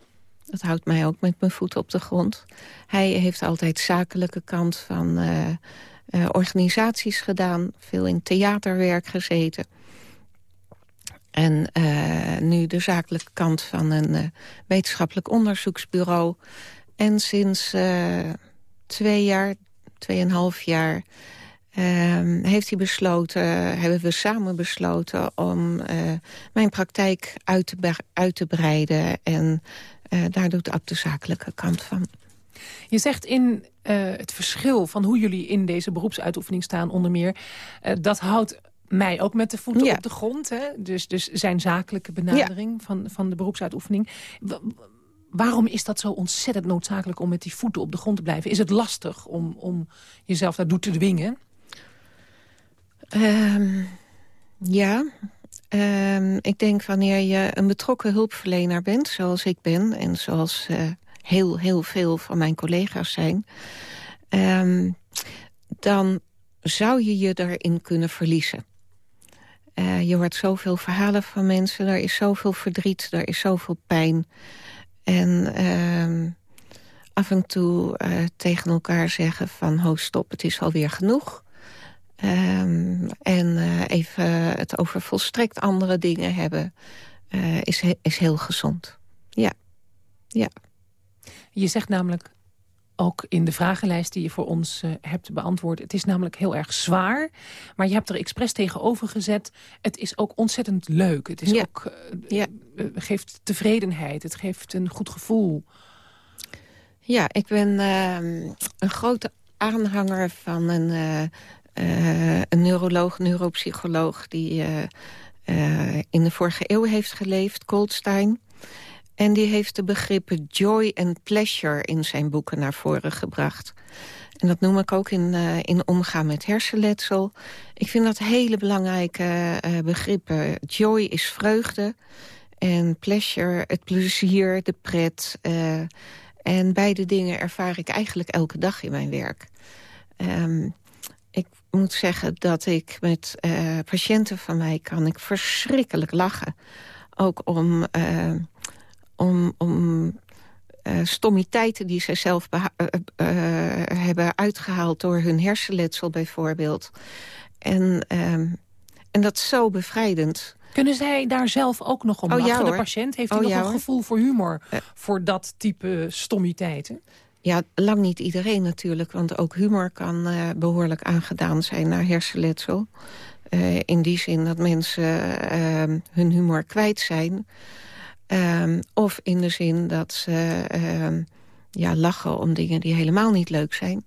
Dat houdt mij ook met mijn voeten op de grond. Hij heeft altijd zakelijke kant van organisaties gedaan. Veel in theaterwerk gezeten. En nu de zakelijke kant van een wetenschappelijk onderzoeksbureau. En sinds twee jaar, tweeënhalf jaar... Uh, heeft hij besloten, hebben we samen besloten om mijn praktijk uit te, uit te breiden. En uh, daar doet Ab de zakelijke kant van. Je zegt in het verschil van hoe jullie in deze beroepsuitoefening staan onder meer... dat houdt mij ook met de voeten ja. op de grond. Hè? Dus, dus zijn zakelijke benadering ja. van, van de beroepsuitoefening. W waarom is dat zo ontzettend noodzakelijk om met die voeten op de grond te blijven? Is het lastig om, om jezelf daartoe te dwingen? Um, ja, um, ik denk wanneer je een betrokken hulpverlener bent, zoals ik ben... en zoals uh, heel, heel veel van mijn collega's zijn... Um, dan zou je je daarin kunnen verliezen. Uh, je hoort zoveel verhalen van mensen, er is zoveel verdriet, er is zoveel pijn. En af en toe uh, tegen elkaar zeggen van... ho, stop, het is alweer genoeg... Um, en uh, even het over volstrekt andere dingen hebben... Uh, is, he is heel gezond. Ja. ja. Je zegt namelijk ook in de vragenlijst die je voor ons uh, hebt beantwoord... het is namelijk heel erg zwaar, maar je hebt er expres tegenover gezet... het is ook ontzettend leuk. Het is ja. ook, ja. geeft tevredenheid, het geeft een goed gevoel. Ja, ik ben ehm, een grote aanhanger van een... Uh, een neuroloog, neuropsycholoog... die uh, uh, in de vorige eeuw heeft geleefd, Goldstein. En die heeft de begrippen joy en pleasure in zijn boeken naar voren gebracht. En dat noem ik ook in, in omgaan met hersenletsel. Ik vind dat hele belangrijke begrippen. Joy is vreugde en pleasure, het plezier, de pret. En beide dingen ervaar ik eigenlijk elke dag in mijn werk. Um, ik moet zeggen dat ik met patiënten van mij kan ik verschrikkelijk lachen. Ook om, om, om uh, stommiteiten die zij zelf uh, uh, hebben uitgehaald... door hun hersenletsel bijvoorbeeld. En, ehm, en dat is zo bevrijdend. Kunnen zij daar zelf ook nog om oh, lachen? Ja, de patiënt heeft hij oh, nog ja, een gevoel voor humor... voor dat type stommiteiten? Ja, lang niet iedereen natuurlijk. Want ook humor kan behoorlijk aangedaan zijn naar hersenletsel. in die zin dat mensen ehm, hun humor kwijt zijn... Um, of in de zin dat ze um, ja, lachen om dingen die helemaal niet leuk zijn.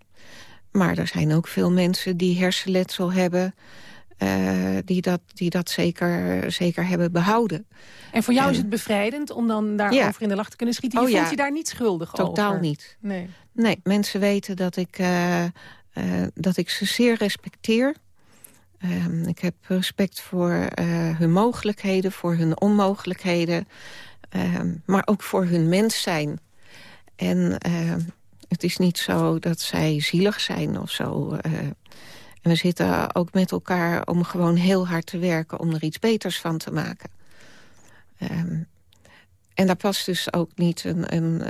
Maar er zijn ook veel mensen die hersenletsel hebben... Uh, die dat, die dat zeker, zeker hebben behouden. En voor jou en, is het bevrijdend om dan daarover ja. in de lach te kunnen schieten? Je oh, voelt ja. je daar niet schuldig Totaal over? Totaal niet. Nee. nee, mensen weten dat ik, uh, uh, dat ik ze zeer respecteer. Um, ik heb respect voor hun mogelijkheden, voor hun onmogelijkheden... Uh, maar ook voor hun mens zijn. En uh, het is niet zo dat zij zielig zijn of zo. En we zitten ook met elkaar om gewoon heel hard te werken... om er iets beters van te maken. Um, en daar past dus ook niet een... een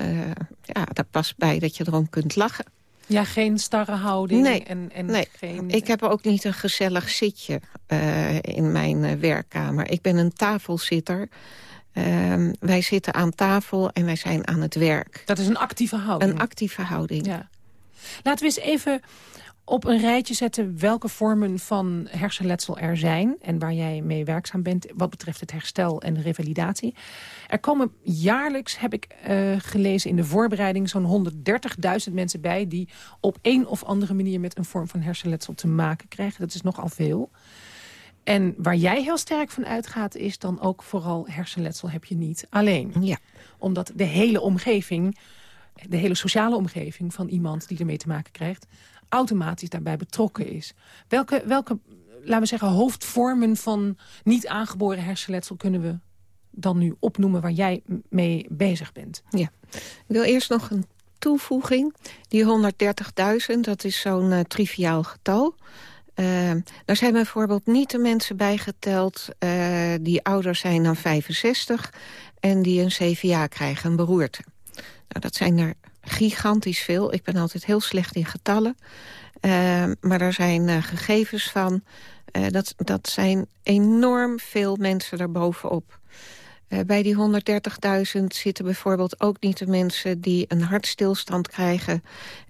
ja, daar past bij dat je erom kunt lachen. Ja, geen starre houding. Nee, en, en nee. Geen... ik heb ook niet een gezellig zitje in mijn werkkamer. Ik ben een tafelzitter... Uh, wij zitten aan tafel en wij zijn aan het werk. Dat is een actieve houding? Een actieve houding. Ja. Laten we eens even op een rijtje zetten welke vormen van hersenletsel er zijn... en waar jij mee werkzaam bent wat betreft het herstel en de revalidatie. Er komen jaarlijks, heb ik uh, gelezen in de voorbereiding... zo'n 130.000 mensen bij die op een of andere manier... met een vorm van hersenletsel te maken krijgen. Dat is nogal veel. En waar jij heel sterk van uitgaat is dan ook vooral hersenletsel heb je niet alleen. Ja. Omdat de hele omgeving, de hele sociale omgeving van iemand die ermee te maken krijgt, automatisch daarbij betrokken is. Welke, welke laten we zeggen, hoofdvormen van niet aangeboren hersenletsel kunnen we dan nu opnoemen waar jij mee bezig bent? Ja, ik wil eerst nog een toevoeging. Die 130.000, dat is zo'n uh, triviaal getal. Uh, er zijn bijvoorbeeld niet de mensen bijgeteld uh, die ouder zijn dan 65... en die een CVA krijgen, een beroerte. Nou, dat zijn er gigantisch veel. Ik ben altijd heel slecht in getallen. Uh, maar er zijn gegevens van. dat, dat zijn enorm veel mensen daarbovenop. bij die 130.000 zitten bijvoorbeeld ook niet de mensen... die een hartstilstand krijgen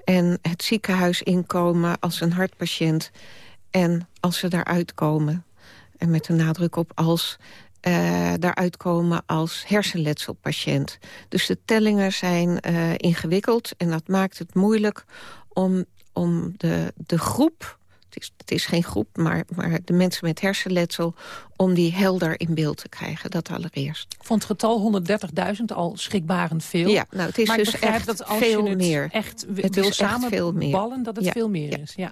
en het ziekenhuis inkomen als een hartpatiënt... En als ze daaruit komen, en met de nadruk op als... Uh, daaruit komen als hersenletselpatiënt. Dus de tellingen zijn uh, ingewikkeld en dat maakt het moeilijk om, om de, de groep... Het is, het is geen groep, maar, maar de mensen met hersenletsel... om die helder in beeld te krijgen, dat allereerst. Ik vond het getal 130.000 al schrikbarend veel. Ja, nou, het is maar dus echt dat als veel je het meer. echt het wil is echt veel meer. dat het ja, veel meer is. Ja.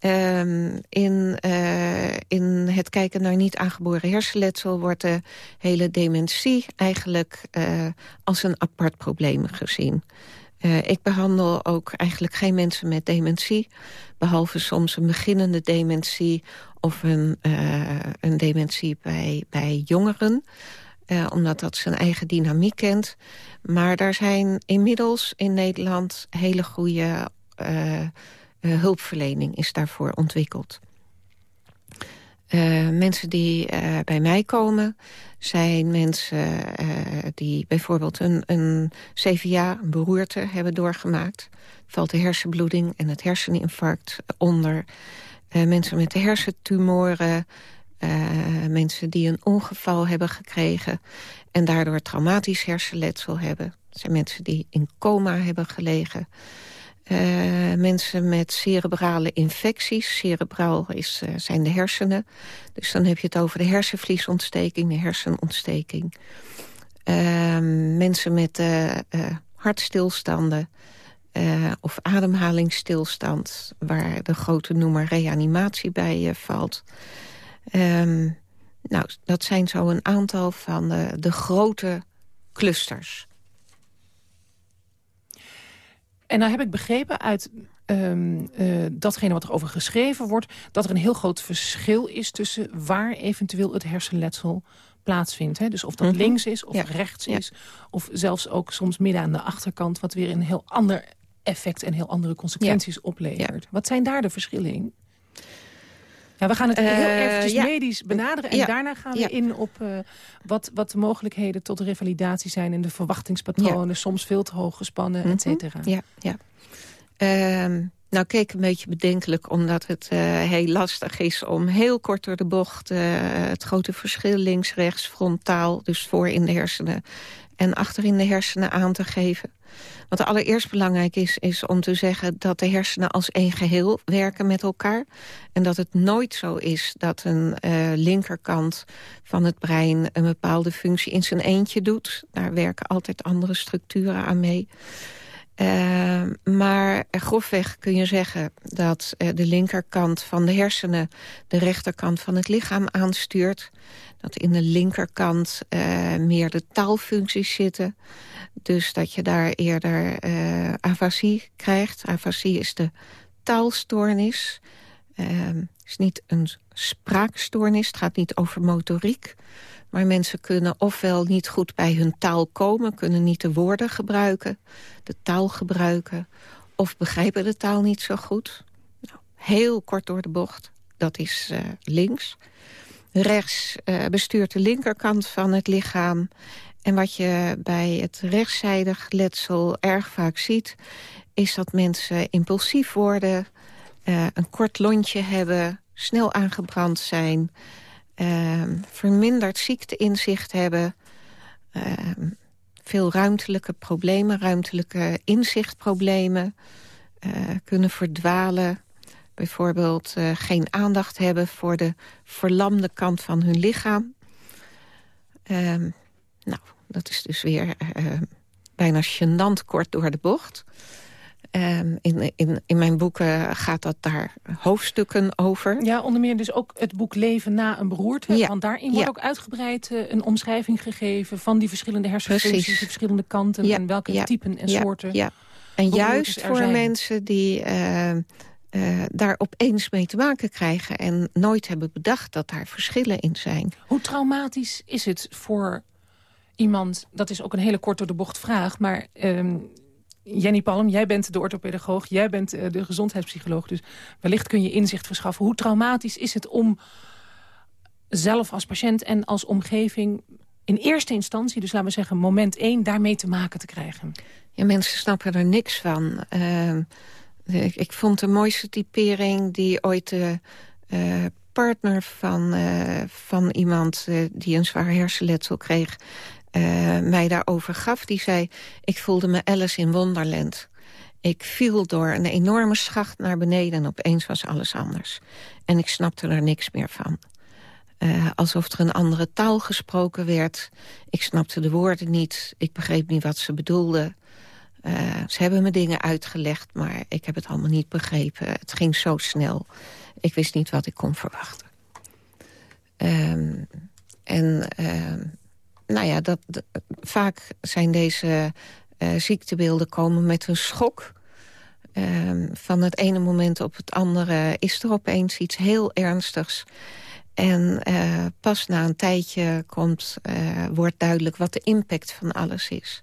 Um, in, uh, in het kijken naar niet aangeboren hersenletsel... wordt de hele dementie eigenlijk uh, als een apart probleem gezien. Uh, ik behandel ook eigenlijk geen mensen met dementie... behalve soms een beginnende dementie of een, een dementie bij, bij jongeren... omdat dat zijn eigen dynamiek kent. Maar daar zijn inmiddels in Nederland hele goede... Uh, hulpverlening is daarvoor ontwikkeld. Uh, mensen die uh, bij mij komen zijn mensen die bijvoorbeeld een, een CVA, een beroerte, hebben doorgemaakt. Valt de hersenbloeding en het herseninfarct onder. mensen met hersentumoren, mensen die een ongeval hebben gekregen... en daardoor traumatisch hersenletsel hebben. Zijn mensen die in coma hebben gelegen... Uh, mensen met cerebrale infecties. Cerebraal is, uh, zijn de hersenen. Dus dan heb je het over de hersenvliesontsteking, de hersenontsteking. Ehm, mensen met uh, hartstilstanden of ademhalingsstilstand... waar de grote noemer reanimatie bij valt. Um, nou, dat zijn zo een aantal van de grote clusters. En nou heb ik begrepen uit um, uh, datgene wat er over geschreven wordt... dat er een heel groot verschil is tussen waar eventueel het hersenletsel plaatsvindt. Hè? Dus of dat mhm. links is of rechts is. Of zelfs ook soms midden aan de achterkant... wat weer een heel ander effect en heel andere consequenties oplevert. Wat zijn daar de verschillen in? Ja, we gaan het heel uh, eventjes medisch benaderen. En daarna gaan we in op uh, wat, wat de mogelijkheden tot revalidatie zijn... en de verwachtingspatronen, soms veel te hoog gespannen, mm et cetera. Ja, ja. Uh, nou, keek een beetje bedenkelijk, omdat het uh, heel lastig is... om heel kort door de bocht het grote verschil links-rechts frontaal... dus voor in de hersenen en achter in de hersenen aan te geven. Wat allereerst belangrijk is, is om te zeggen dat de hersenen als één geheel werken met elkaar. En dat het nooit zo is dat een uh, linkerkant van het brein een bepaalde functie in zijn eentje doet. Daar werken altijd andere structuren aan mee. Uh, maar grofweg kun je zeggen dat uh, de linkerkant van de hersenen... de rechterkant van het lichaam aanstuurt. Dat in de linkerkant uh, meer de taalfuncties zitten. Dus dat je daar eerder afasie krijgt. Afasie is de taalstoornis. Is niet een spraakstoornis, het gaat niet over motoriek. Maar mensen kunnen ofwel niet goed bij hun taal komen... kunnen niet de woorden gebruiken, de taal gebruiken... of begrijpen de taal niet zo goed. Nou, heel kort door de bocht, dat is uh, links. Rechts uh, bestuurt de linkerkant van het lichaam... En wat je bij het rechtszijdig letsel erg vaak ziet... is dat mensen impulsief worden, uh, een kort lontje hebben... snel aangebrand zijn, uh, verminderd ziekteinzicht hebben... Uh, veel ruimtelijke problemen, ruimtelijke inzichtproblemen... Uh, kunnen verdwalen, bijvoorbeeld uh, geen aandacht hebben... voor de verlamde kant van hun lichaam. Uh, nou, dat is dus weer bijna gênant kort door de bocht. Um, in, in, in mijn boeken gaat dat daar hoofdstukken over. Ja, onder meer dus ook het boek Leven na een beroerte. Ja. Want daarin wordt ook uitgebreid uh, een omschrijving gegeven... van die verschillende hersenfuncties, die verschillende kanten... Ja. en welke typen en soorten. Ja, en juist voor zijn. mensen die... Uh, uh, daar opeens mee te maken krijgen... en nooit hebben bedacht dat daar verschillen in zijn. Hoe traumatisch is het voor iemand, dat is ook een hele kort door de bocht vraag... maar um, Jenny Palm, jij bent de orthopedagoog, jij bent uh, de gezondheidspsycholoog... dus wellicht kun je inzicht verschaffen. Hoe traumatisch is het om zelf als patiënt en als omgeving... in eerste instantie, dus laten we zeggen moment één... daarmee te maken te krijgen? Ja, mensen snappen er niks van. Uh, ik, vond de mooiste typering die ooit de uh, partner van, uh, van iemand... die een zwaar hersenletsel kreeg uh, mij daarover gaf. Die zei, ik voelde me Alice in Wonderland. Ik viel door een enorme schacht naar beneden en opeens was alles anders. En ik snapte er niks meer van. Uh, alsof er een andere taal gesproken werd. Ik snapte de woorden niet. Ik begreep niet wat ze bedoelden. Uh, ze hebben me dingen uitgelegd, maar ik heb het allemaal niet begrepen. Het ging zo snel. Ik wist niet wat ik kon verwachten. Um, en uh, nou ja, dat, vaak zijn deze uh, ziektebeelden komen met een schok. Uh, van het ene moment op het andere is er opeens iets heel ernstigs. En uh, pas na een tijdje komt, uh, wordt duidelijk wat de impact van alles is.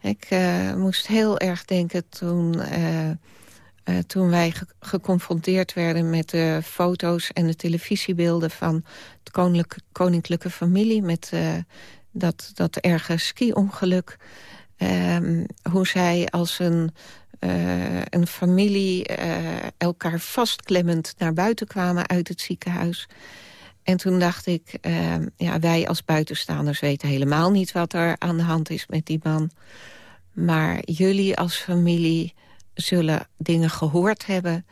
Ik moest heel erg denken toen, toen wij ge geconfronteerd werden met de foto's en de televisiebeelden van de koninklijke, koninklijke familie met dat, dat erge ski-ongeluk. Um, hoe zij als een, uh, een familie elkaar vastklemmend naar buiten kwamen uit het ziekenhuis. En toen dacht ik, uh, ja, wij als buitenstaanders weten helemaal niet wat er aan de hand is met die man. Maar jullie als familie zullen dingen gehoord hebben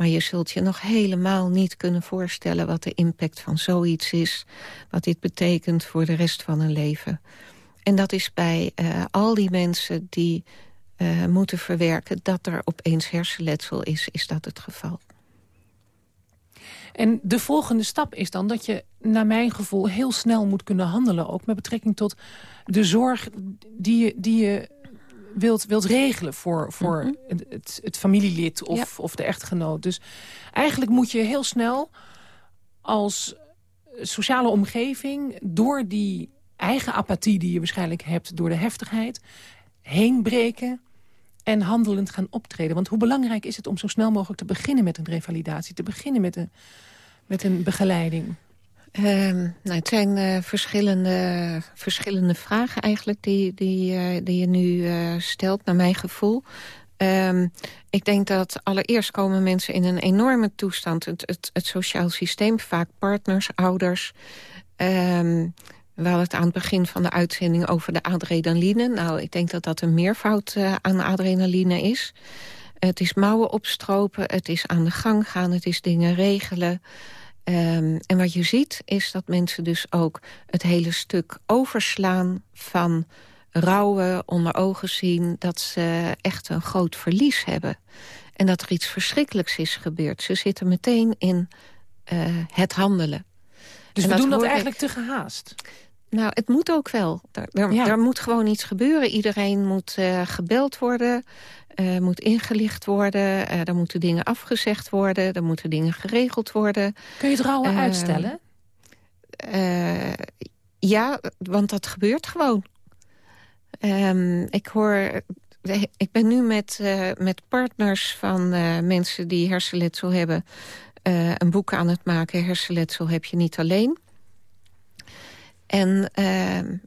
maar je zult je nog helemaal niet kunnen voorstellen... wat de impact van zoiets is. Wat dit betekent voor de rest van hun leven. en dat is bij uh, al die mensen die uh, moeten verwerken... dat er opeens hersenletsel is, is dat het geval. En de volgende stap is dan dat je, naar mijn gevoel... heel snel moet kunnen handelen, ook met betrekking tot de zorg die je, die je wilt, wilt regelen voor, voor mm -hmm. het, het, familielid of, ja. of de echtgenoot. Dus eigenlijk moet je heel snel als sociale omgeving... door die eigen apathie die je waarschijnlijk hebt door de heftigheid... heen breken en handelend gaan optreden. Want hoe belangrijk is het om zo snel mogelijk te beginnen met een revalidatie... te beginnen met een, met een begeleiding? Um, nou, het zijn uh, verschillende, verschillende vragen eigenlijk die, die, uh, die je nu uh, stelt, naar mijn gevoel. Um, ik denk dat allereerst komen mensen in een enorme toestand. Het, het, het sociaal systeem, vaak partners, ouders... Um, we hadden het aan het begin van de uitzending over de adrenaline. Nou, ik denk dat dat een meervoud aan adrenaline is. Het is mouwen opstropen, het is aan de gang gaan, het is dingen regelen. Um, en wat je ziet is dat mensen dus ook het hele stuk overslaan van rouwen, onder ogen zien... dat ze echt een groot verlies hebben. En dat er iets verschrikkelijks is gebeurd. Ze zitten meteen in uh, het handelen. Dus en we doen dat eigenlijk ik... te gehaast? Nou, het moet ook wel. Er, er, ja. er moet gewoon iets gebeuren. Iedereen moet uh, gebeld worden, uh, moet ingelicht worden. Uh, er moeten dingen afgezegd worden, er moeten dingen geregeld worden. Kun je het rouwen uitstellen? ja, want dat gebeurt gewoon. Um, ik hoor... Ik ben nu met, met partners van mensen die hersenletsel hebben... een boek aan het maken. Hersenletsel heb je niet alleen... En uh,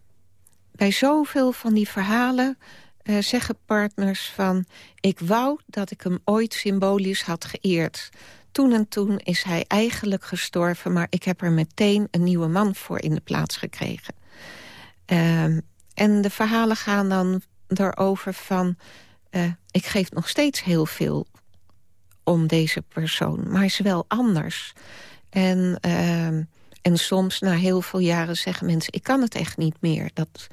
bij zoveel van die verhalen uh, zeggen partners van... ik wou dat ik hem ooit symbolisch had geëerd. Toen en toen is hij eigenlijk gestorven... maar ik heb er meteen een nieuwe man voor in de plaats gekregen. Uh, en de verhalen gaan dan erover van... Uh, ik geef nog steeds heel veel om deze persoon, maar is wel anders. En... Uh, en soms na heel veel jaren zeggen mensen... ik kan het echt niet meer. Dat,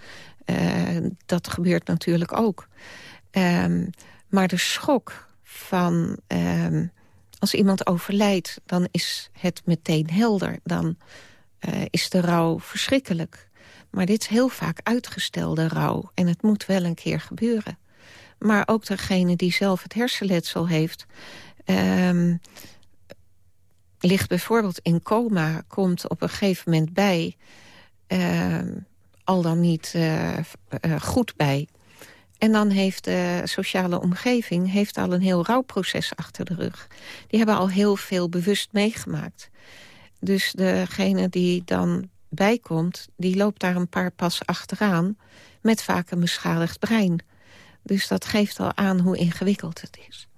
dat gebeurt natuurlijk ook. Um, maar de schok van... Um, als iemand overlijdt, dan is het meteen helder. Dan uh, is de rouw verschrikkelijk. Maar dit is heel vaak uitgestelde rouw. En het moet wel een keer gebeuren. Maar ook degene die zelf het hersenletsel heeft... Ligt bijvoorbeeld in coma, komt op een gegeven moment bij... al dan niet uh, uh, goed bij. En dan heeft de sociale omgeving heeft al een heel rouwproces achter de rug. Die hebben al heel veel bewust meegemaakt. Dus degene die dan bijkomt, die loopt daar een paar pas achteraan... met vaak een beschadigd brein. Dus dat geeft al aan hoe ingewikkeld het is.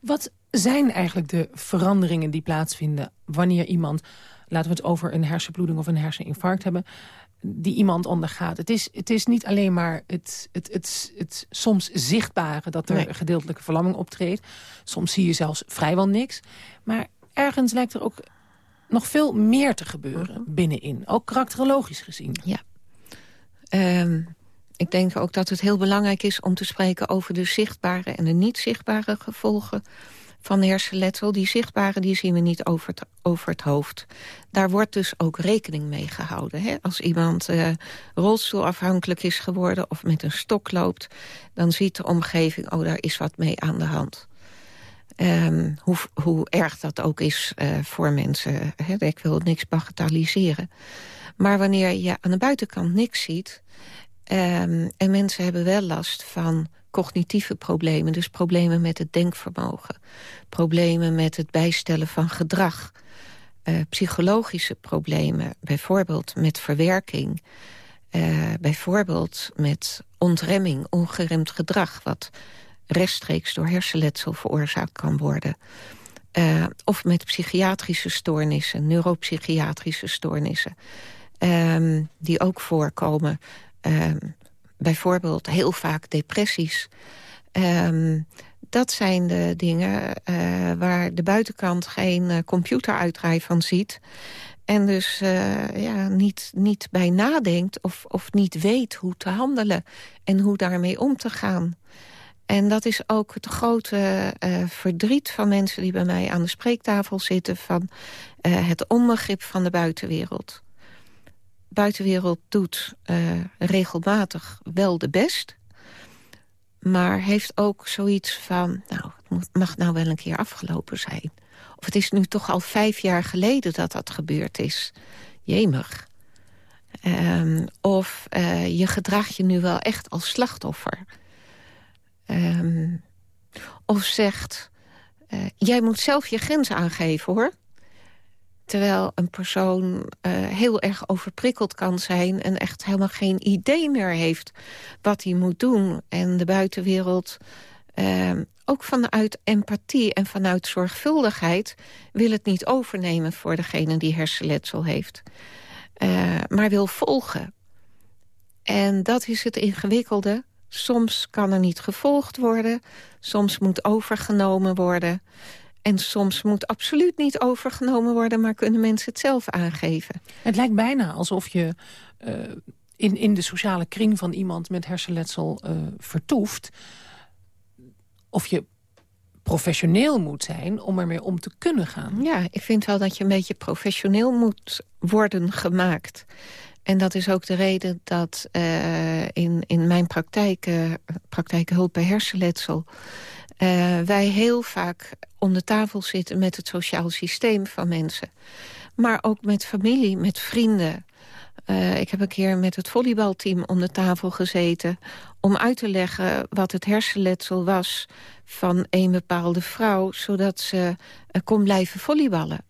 Wat zijn eigenlijk de veranderingen die plaatsvinden... wanneer iemand, laten we het over een hersenbloeding of een herseninfarct hebben... die iemand ondergaat. Het is, het is niet alleen maar het, het, het, het soms zichtbare... dat er nee. gedeeltelijke verlamming optreedt. Soms zie je zelfs vrijwel niks. Maar ergens lijkt er ook nog veel meer te gebeuren -huh. binnenin. Ook karakterologisch gezien. Ja. Um, ik denk ook dat het heel belangrijk is om te spreken over de zichtbare en de niet zichtbare gevolgen van hersenletsel. Die zichtbare die zien we niet over het, over het hoofd. Daar wordt dus ook rekening mee gehouden. Hè? Als iemand uh, rolstoelafhankelijk is geworden of met een stok loopt... dan ziet de omgeving, oh, daar is wat mee aan de hand. Um, hoe, hoe erg dat ook is uh, voor mensen. Hè? Ik wil niks bagatelliseren. Maar wanneer je aan de buitenkant niks ziet... Um, en mensen hebben wel last van cognitieve problemen. Dus problemen met het denkvermogen. Problemen met het bijstellen van gedrag. Uh, psychologische problemen, bijvoorbeeld met verwerking. Uh, bijvoorbeeld met ontremming, ongeremd gedrag... wat rechtstreeks door hersenletsel veroorzaakt kan worden. Uh, of met psychiatrische stoornissen, neuropsychiatrische stoornissen... Um, die ook voorkomen um, bijvoorbeeld heel vaak depressies. Um, dat zijn de dingen uh, waar de buitenkant geen uh, computeruitdraai van ziet. En dus uh, ja, niet, niet bij nadenkt of, of niet weet hoe te handelen... en hoe daarmee om te gaan. En dat is ook het grote verdriet van mensen die bij mij aan de spreektafel zitten... van het onbegrip van de buitenwereld. Buitenwereld doet regelmatig wel de best... maar heeft ook zoiets van... nou, het mag nou wel een keer afgelopen zijn... Of het is nu toch al vijf jaar geleden dat dat gebeurd is. Jemig. Um, of uh, je gedraagt je nu wel echt als slachtoffer. Um, of zegt, uh, jij moet zelf je grens aangeven hoor. Terwijl een persoon uh, heel erg overprikkeld kan zijn... en echt helemaal geen idee meer heeft wat hij moet doen. En de buitenwereld uh, ook vanuit empathie en vanuit zorgvuldigheid... wil het niet overnemen voor degene die hersenletsel heeft. Uh, maar wil volgen. En dat is het ingewikkelde. Soms kan er niet gevolgd worden. Soms moet overgenomen worden. En soms moet absoluut niet overgenomen worden... maar kunnen mensen het zelf aangeven. Het lijkt bijna alsof je uh, in, in de sociale kring van iemand met hersenletsel uh, vertoeft of je professioneel moet zijn om ermee om te kunnen gaan. Ja, ik vind wel dat je een beetje professioneel moet worden gemaakt. En dat is ook de reden dat uh, in, in mijn praktijk, praktijk hulp bij hersenletsel... Uh, wij heel vaak om de tafel zitten met het sociaal systeem van mensen. Maar ook met familie, met vrienden. Uh, ik heb een keer met het volleybalteam om de tafel gezeten... om uit te leggen wat het hersenletsel was van een bepaalde vrouw... zodat ze uh, kon blijven volleyballen.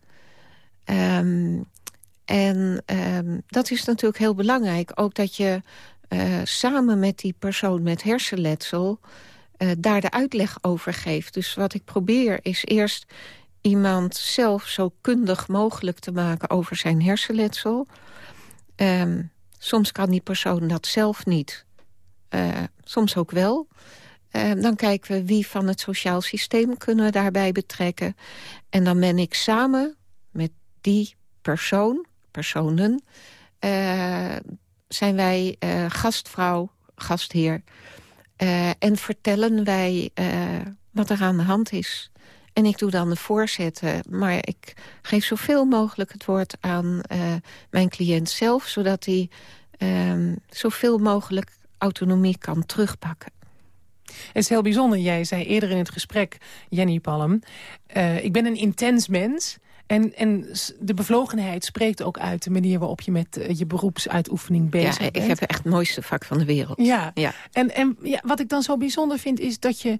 Um, en um, dat is natuurlijk heel belangrijk. Ook dat je samen met die persoon met hersenletsel... daar de uitleg over geeft. Dus wat ik probeer is eerst iemand zelf zo kundig mogelijk te maken... over zijn hersenletsel... Um, soms kan die persoon dat zelf niet. Uh, soms ook wel. Uh, dan kijken we wie van het sociaal systeem kunnen we daarbij betrekken. En dan ben ik samen met die persoon, personen... Uh, zijn wij gastvrouw, gastheer. En vertellen wij wat er aan de hand is. En ik doe dan de voorzetten. Maar ik geef zoveel mogelijk het woord aan uh, mijn cliënt zelf... zodat hij uh, zoveel mogelijk autonomie kan terugpakken. Het is heel bijzonder. Jij zei eerder in het gesprek, Jenny Palm... Ik ben een intens mens... En, en de bevlogenheid spreekt ook uit de manier waarop je met uh, je beroepsuitoefening bezig ja, bent. ik heb echt het mooiste vak van de wereld. Ja, ja. en, en ja, wat ik dan zo bijzonder vind is dat je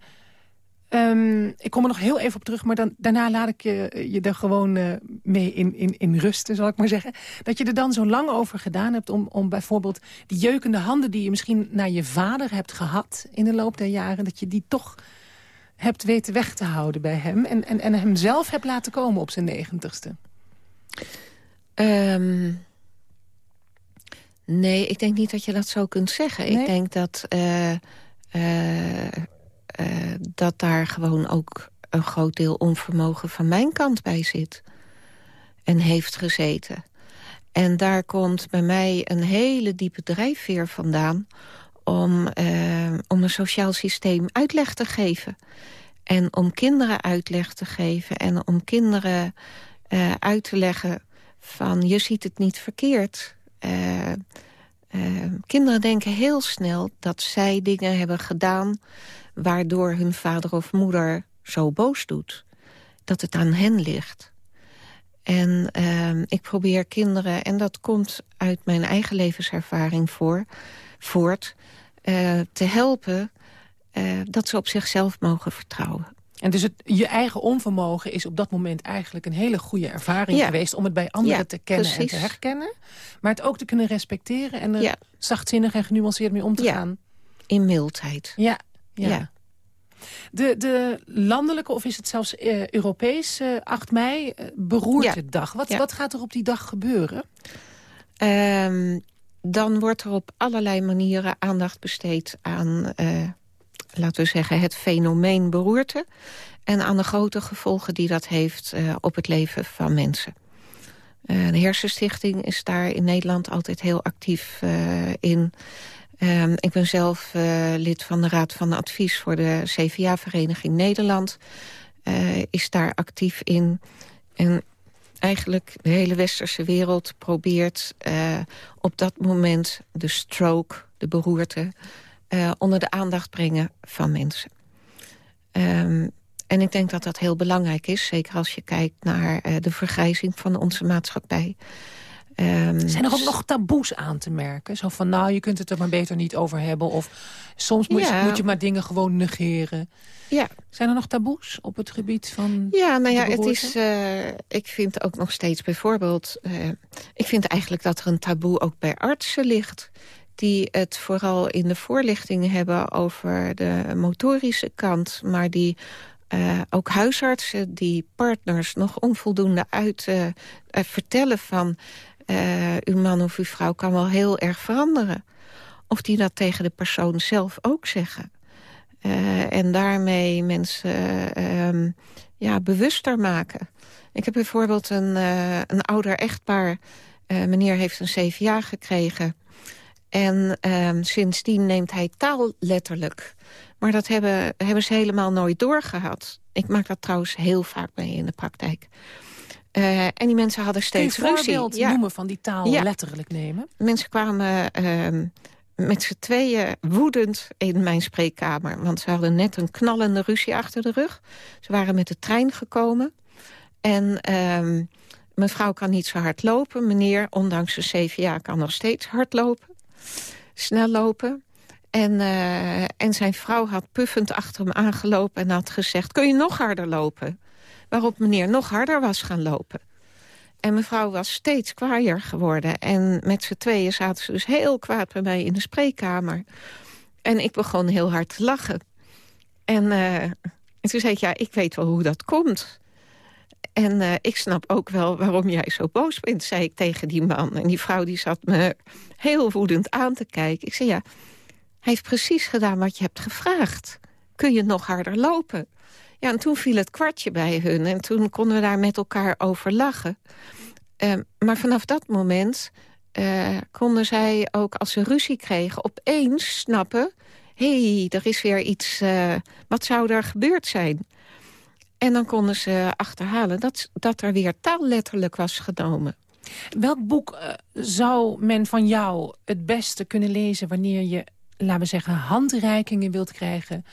Um, ik kom er nog heel even op terug, maar dan, daarna laat ik je, je er gewoon uh, mee in, in, in rusten, zal ik maar zeggen. Dat je er dan zo lang over gedaan hebt om, om bijvoorbeeld die jeukende handen... die je misschien naar je vader hebt gehad in de loop der jaren... dat je die toch hebt weten weg te houden bij hem... en, en, en hem zelf hebt laten komen op zijn negentigste. Um, nee, ik denk niet dat je dat zo kunt zeggen. Nee? Ik denk dat... Uh, uh, uh, dat daar gewoon ook een groot deel onvermogen van mijn kant bij zit. En heeft gezeten. En daar komt bij mij een hele diepe drijfveer vandaan... om, uh, om een sociaal systeem uitleg te geven. En om kinderen uitleg te geven. En om kinderen uh, uit te leggen van je ziet het niet verkeerd. Uh, kinderen denken heel snel dat zij dingen hebben gedaan waardoor hun vader of moeder zo boos doet. Dat het aan hen ligt. En ik probeer kinderen, en dat komt uit mijn eigen levenservaring voor, voort... Uh, te helpen uh, dat ze op zichzelf mogen vertrouwen. En dus het, je eigen onvermogen is op dat moment eigenlijk een hele goede ervaring ja. geweest... om het bij anderen ja, te kennen precies. en te herkennen. Maar het ook te kunnen respecteren en er ja. zachtzinnig en genuanceerd mee om te gaan. In mildheid. Ja, ja. De, de landelijke, of is het zelfs uh, Europees, uh, 8 mei, uh, beroertedag. Wat, wat gaat er op die dag gebeuren? Um, dan wordt er op allerlei manieren aandacht besteed aan laten we zeggen, het fenomeen beroerte... en aan de grote gevolgen die dat heeft uh, op het leven van mensen. Uh, de Hersenstichting is daar in Nederland altijd heel actief in. Um, ik ben zelf lid van de Raad van Advies voor de CVA-vereniging Nederland. is daar actief in. En eigenlijk de hele westerse wereld probeert op dat moment de stroke, de beroerte... onder de aandacht brengen van mensen. Um, en ik denk dat dat heel belangrijk is. Zeker als je kijkt naar uh, de vergrijzing van onze maatschappij. Um, Zijn er ook nog taboes aan te merken? Zo van, nou, je kunt het er maar beter niet over hebben. Of soms moet, ja. je, moet je maar dingen gewoon negeren. Ja. Zijn er nog taboes op het gebied van Ja, nou ja, het is... Uh, ik vind ook nog steeds bijvoorbeeld... Uh, ik vind eigenlijk dat er een taboe ook bij artsen ligt die het vooral in de voorlichting hebben over de motorische kant... maar die uh, ook huisartsen die partners nog onvoldoende uit uh, uh, vertellen van... uw man of uw vrouw kan wel heel erg veranderen. Of die dat tegen de persoon zelf ook zeggen. en daarmee mensen ehm, ja, bewuster maken. Ik heb bijvoorbeeld een, een ouder echtpaar... meneer heeft een CVA gekregen... En um, sindsdien neemt hij taal letterlijk. Maar dat hebben, hebben ze helemaal nooit doorgehad. Ik maak dat trouwens heel vaak mee in de praktijk. Uh, en die mensen hadden steeds ruzie. Kun je een voorbeeld ja. noemen van die taal ja. letterlijk nemen? Mensen kwamen uh, met z'n tweeën woedend in mijn spreekkamer. Want ze hadden net een knallende ruzie achter de rug. Ze waren met de trein gekomen. En uh, mevrouw kan niet zo hard lopen. Meneer, ondanks zijn CVA, kan nog steeds hard lopen. Snel lopen. En, uh, en zijn vrouw had puffend achter hem aangelopen en had gezegd... kun je nog harder lopen? Waarop meneer nog harder was gaan lopen. En mevrouw was steeds kwaaier geworden. En met z'n tweeën zaten ze dus heel kwaad bij mij in de spreekkamer. En ik begon heel hard te lachen. En, uh, en toen zei ik, ja, ik weet wel hoe dat komt. En uh, ik snap ook wel waarom jij zo boos bent, zei ik tegen die man. En die vrouw die zat me heel woedend aan te kijken. Ik zei, ja, hij heeft precies gedaan wat je hebt gevraagd. Kun je nog harder lopen? Ja, en toen viel het kwartje bij hun. En toen konden we daar met elkaar over lachen. Uh, maar vanaf dat moment uh, konden zij ook, als ze ruzie kregen... opeens snappen... hé, hey, er is weer iets... Uh, wat zou er gebeurd zijn? En dan konden ze achterhalen dat, dat er weer taal letterlijk was genomen. Welk boek uh, zou men van jou het beste kunnen lezen... wanneer je laten we zeggen, handreikingen wilt krijgen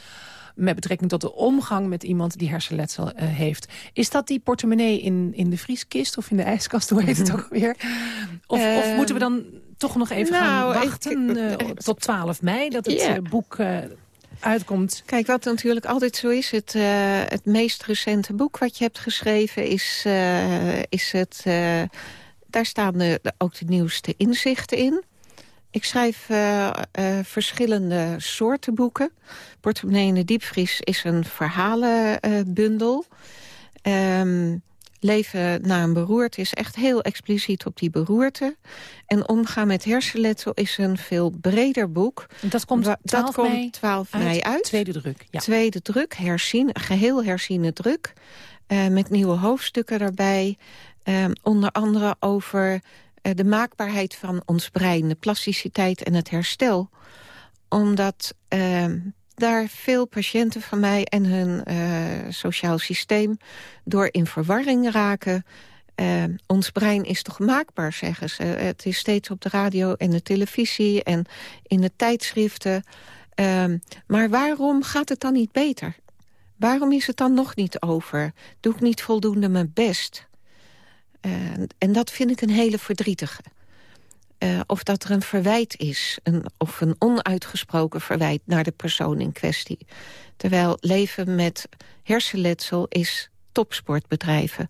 met betrekking tot de omgang met iemand die hersenletsel uh, heeft. Is dat die portemonnee in, in de vrieskist of in de ijskast, hoe heet het ook weer? Of, uh, of moeten we dan toch nog even nou, gaan wachten ik, uh, tot 12 mei, dat het yeah. boek uitkomt? Kijk, wat natuurlijk altijd zo is, het, het meest recente boek wat je hebt geschreven is, is het... daar staan de, ook de nieuwste inzichten in. Ik schrijf uh, uh, verschillende soorten boeken. Portemonnee in de diepvries is een verhalenbundel. Um, Leven na een beroerte is echt heel expliciet op die beroerte. En Omgaan met hersenletsel is een veel breder boek. Dat komt 12, dat mei, komt 12 mei uit. uit. Tweede druk. Ja. Tweede druk, herzien, geheel herziene druk. Uh, met nieuwe hoofdstukken daarbij. Ehm, onder andere over de maakbaarheid van ons brein, de plasticiteit en het herstel. Omdat uh, daar veel patiënten van mij en hun uh, sociaal systeem door in verwarring raken. ons brein is toch maakbaar, zeggen ze. Het is steeds op de radio en de televisie en in de tijdschriften. Ehm, maar waarom gaat het dan niet beter? Waarom is het dan nog niet over? Doe ik niet voldoende mijn best? Uh, en dat vind ik een hele verdrietige. Uh, of dat er een verwijt is, een, of een onuitgesproken verwijt naar de persoon in kwestie. Terwijl leven met hersenletsel is topsport bedrijven.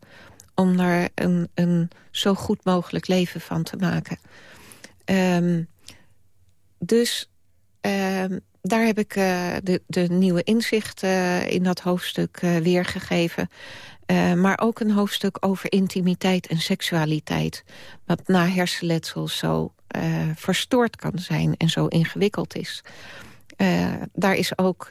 Om daar een, een zo goed mogelijk leven van te maken. Um, dus um, daar heb ik uh, de, de nieuwe inzichten in dat hoofdstuk weergegeven. Uh, maar ook een hoofdstuk over intimiteit en seksualiteit. Wat na hersenletsel zo verstoord kan zijn en zo ingewikkeld is. Daar is ook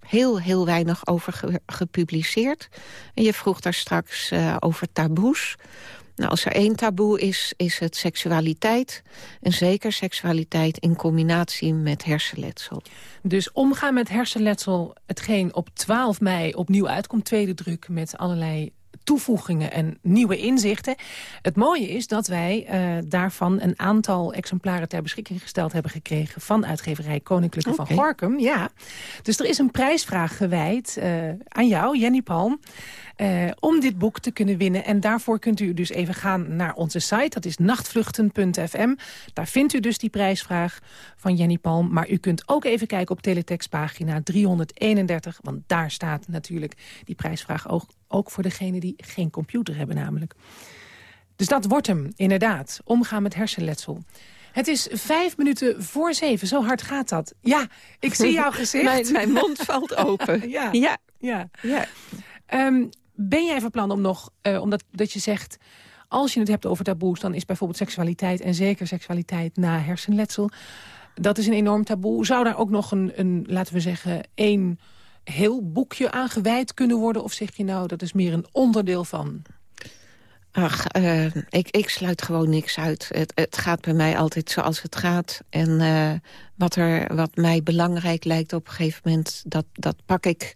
heel, heel weinig over ge gepubliceerd. En je vroeg daar straks over taboes. Nou, als er één taboe is, is het seksualiteit. En zeker seksualiteit in combinatie met hersenletsel. Dus omgaan met hersenletsel, hetgeen op 12 mei opnieuw uitkomt, tweede druk... met allerlei toevoegingen en nieuwe inzichten. Het mooie is dat wij uh, daarvan een aantal exemplaren ter beschikking gesteld hebben gekregen van uitgeverij Koninklijke van Gorkum. Ja. Dus er is een prijsvraag gewijd uh, aan jou, Jenny Palm. Uh, om dit boek te kunnen winnen. En daarvoor kunt u dus even gaan naar onze site. Dat is nachtvluchten.fm. Daar vindt u dus die prijsvraag van Jenny Palm. Maar u kunt ook even kijken op teletextpagina 331. Want daar staat natuurlijk die prijsvraag ook, ook voor degenen die geen computer hebben namelijk. Dus dat wordt hem, inderdaad. Omgaan met hersenletsel. Het is vijf minuten voor zeven. Zo hard gaat dat. Ja, ik zie jouw gezicht. mijn, mijn mond valt open. ja. ja. ja. ja. Um, ben jij van plan om nog, uh, omdat dat je zegt... als je het hebt over taboes, dan is bijvoorbeeld seksualiteit... en zeker seksualiteit na hersenletsel... dat is een enorm taboe. Zou daar ook nog een, een laten we zeggen, één heel boekje aan gewijd kunnen worden? Of zeg je nou, dat is meer een onderdeel van... Ach, uh, ik, ik sluit gewoon niks uit. Het, het gaat bij mij altijd zoals het gaat. En uh, wat, er, wat mij belangrijk lijkt op een gegeven moment, dat, dat pak ik.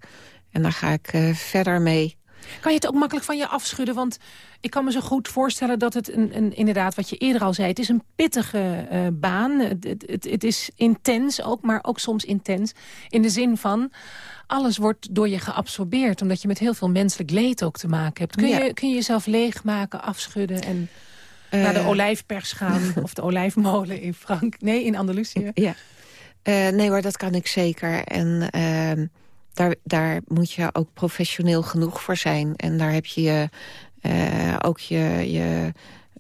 En daar ga ik verder mee. Kan je het ook makkelijk van je afschudden? Want ik kan me zo goed voorstellen dat het een, een inderdaad, wat je eerder al zei... het is een pittige uh, baan. Het, het, het, is intens ook, maar ook soms intens. In de zin van, alles wordt door je geabsorbeerd... omdat je met heel veel menselijk leed ook te maken hebt. Kun, je, kun je jezelf leegmaken, afschudden en... Uh, naar de olijfpers gaan, of de olijfmolen in Frank... Nee, in Andalusië. Ja. Uh, nee hoor, dat kan ik zeker. En ehm, daar, daar moet je ook professioneel genoeg voor zijn. En daar heb je uh, ook je... je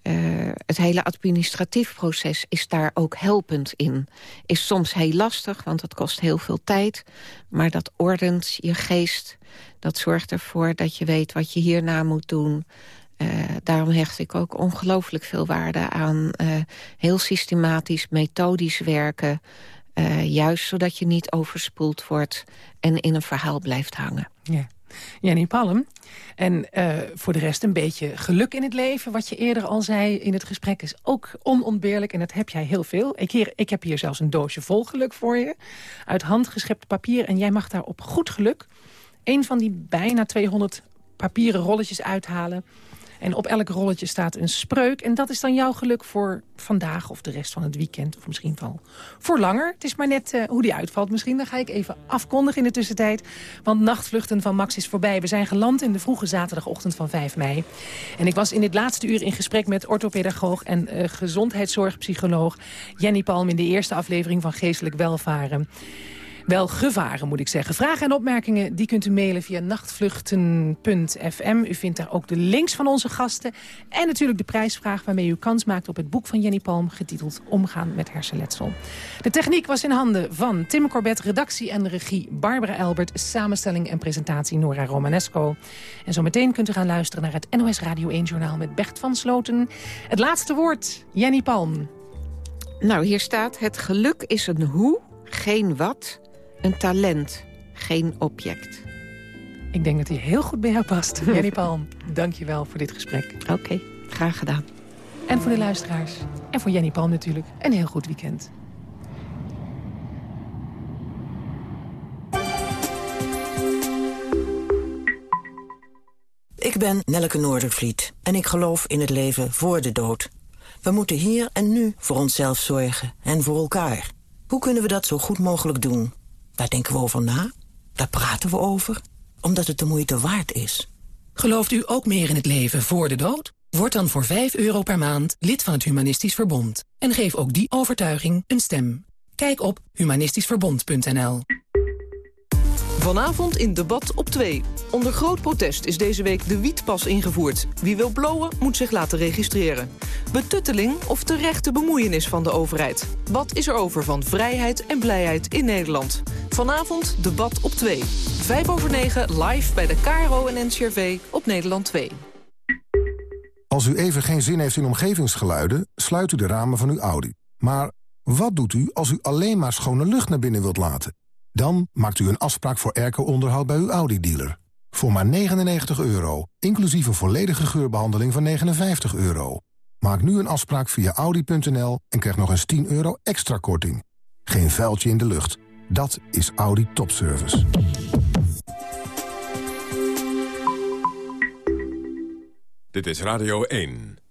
uh, het hele administratief proces is daar ook helpend in. Is soms heel lastig, want het kost heel veel tijd. Maar dat ordent je geest. Dat zorgt ervoor dat je weet wat je hierna moet doen. Uh, daarom hecht ik ook ongelooflijk veel waarde aan heel systematisch, methodisch werken. Uh, juist zodat je niet overspoeld wordt en in een verhaal blijft hangen. Ja. Jenny Palm. En uh, voor de rest een beetje geluk in het leven. Wat je eerder al zei in het gesprek is ook onontbeerlijk. En dat heb jij heel veel. Ik, hier, ik heb hier zelfs een doosje vol geluk voor je. Uit handgeschept papier. En jij mag daar op goed geluk... een van die bijna 200 papieren rolletjes uithalen... En op elk rolletje staat een spreuk. En dat is dan jouw geluk voor vandaag of de rest van het weekend. Of misschien wel voor langer. Het is maar net uh, hoe die uitvalt. Misschien dan ga ik even afkondigen in de tussentijd. Want nachtvluchten van Max is voorbij. We zijn geland in de vroege zaterdagochtend van 5 mei. En ik was in dit laatste uur in gesprek met orthopedagoog en uh, gezondheidszorgpsycholoog Jenny Palm... in de eerste aflevering van Geestelijk Welvaren wel gevaren, moet ik zeggen. Vragen en opmerkingen die kunt u mailen via nachtvluchten.fm. U vindt daar ook de links van onze gasten. En natuurlijk de prijsvraag waarmee u kans maakt op het boek van Jenny Palm... getiteld Omgaan met hersenletsel. De techniek was in handen van Tim Corbett, redactie en regie Barbara Elbert... samenstelling en presentatie Nora Romanesco. En zometeen kunt u gaan luisteren naar het NOS Radio 1-journaal met Bert van Sloten. Het laatste woord, Jenny Palm. Nou, hier staat, het geluk is een hoe, geen wat een talent, geen object. Ik denk dat hij heel goed bij jou past. Jenny Palm, dank je wel voor dit gesprek. Oké, okay, graag gedaan. En voor de luisteraars. En voor Jenny Palm natuurlijk. Een heel goed weekend. Ik ben Nelleke Noordervliet en ik geloof in het leven voor de dood. We moeten hier en nu voor onszelf zorgen en voor elkaar. Hoe kunnen we dat zo goed mogelijk doen? Daar denken we over na. Daar praten we over. Omdat het de moeite waard is. Gelooft u ook meer in het leven voor de dood? Word dan voor 5 euro per maand lid van het Humanistisch Verbond. En geef ook die overtuiging een stem. Kijk op humanistischverbond.nl Vanavond in debat op 2. Onder groot protest is deze week de wietpas ingevoerd. Wie wil blowen moet zich laten registreren. Betutteling of terechte bemoeienis van de overheid. Wat is er over van vrijheid en blijheid in Nederland? Vanavond debat op 2. 5 over 9 live bij de KRO en NCRV op Nederland 2. Als u even geen zin heeft in omgevingsgeluiden, sluit u de ramen van uw Audi. Maar wat doet u als u alleen maar schone lucht naar binnen wilt laten? Dan maakt u een afspraak voor airco-onderhoud bij uw Audi-dealer. Voor maar 99 euro, inclusief een volledige geurbehandeling van 59 euro. Maak nu een afspraak via Audi.nl en krijg nog eens 10 euro extra korting. Geen vuiltje in de lucht. Dat is Audi Topservice. Dit is Radio 1.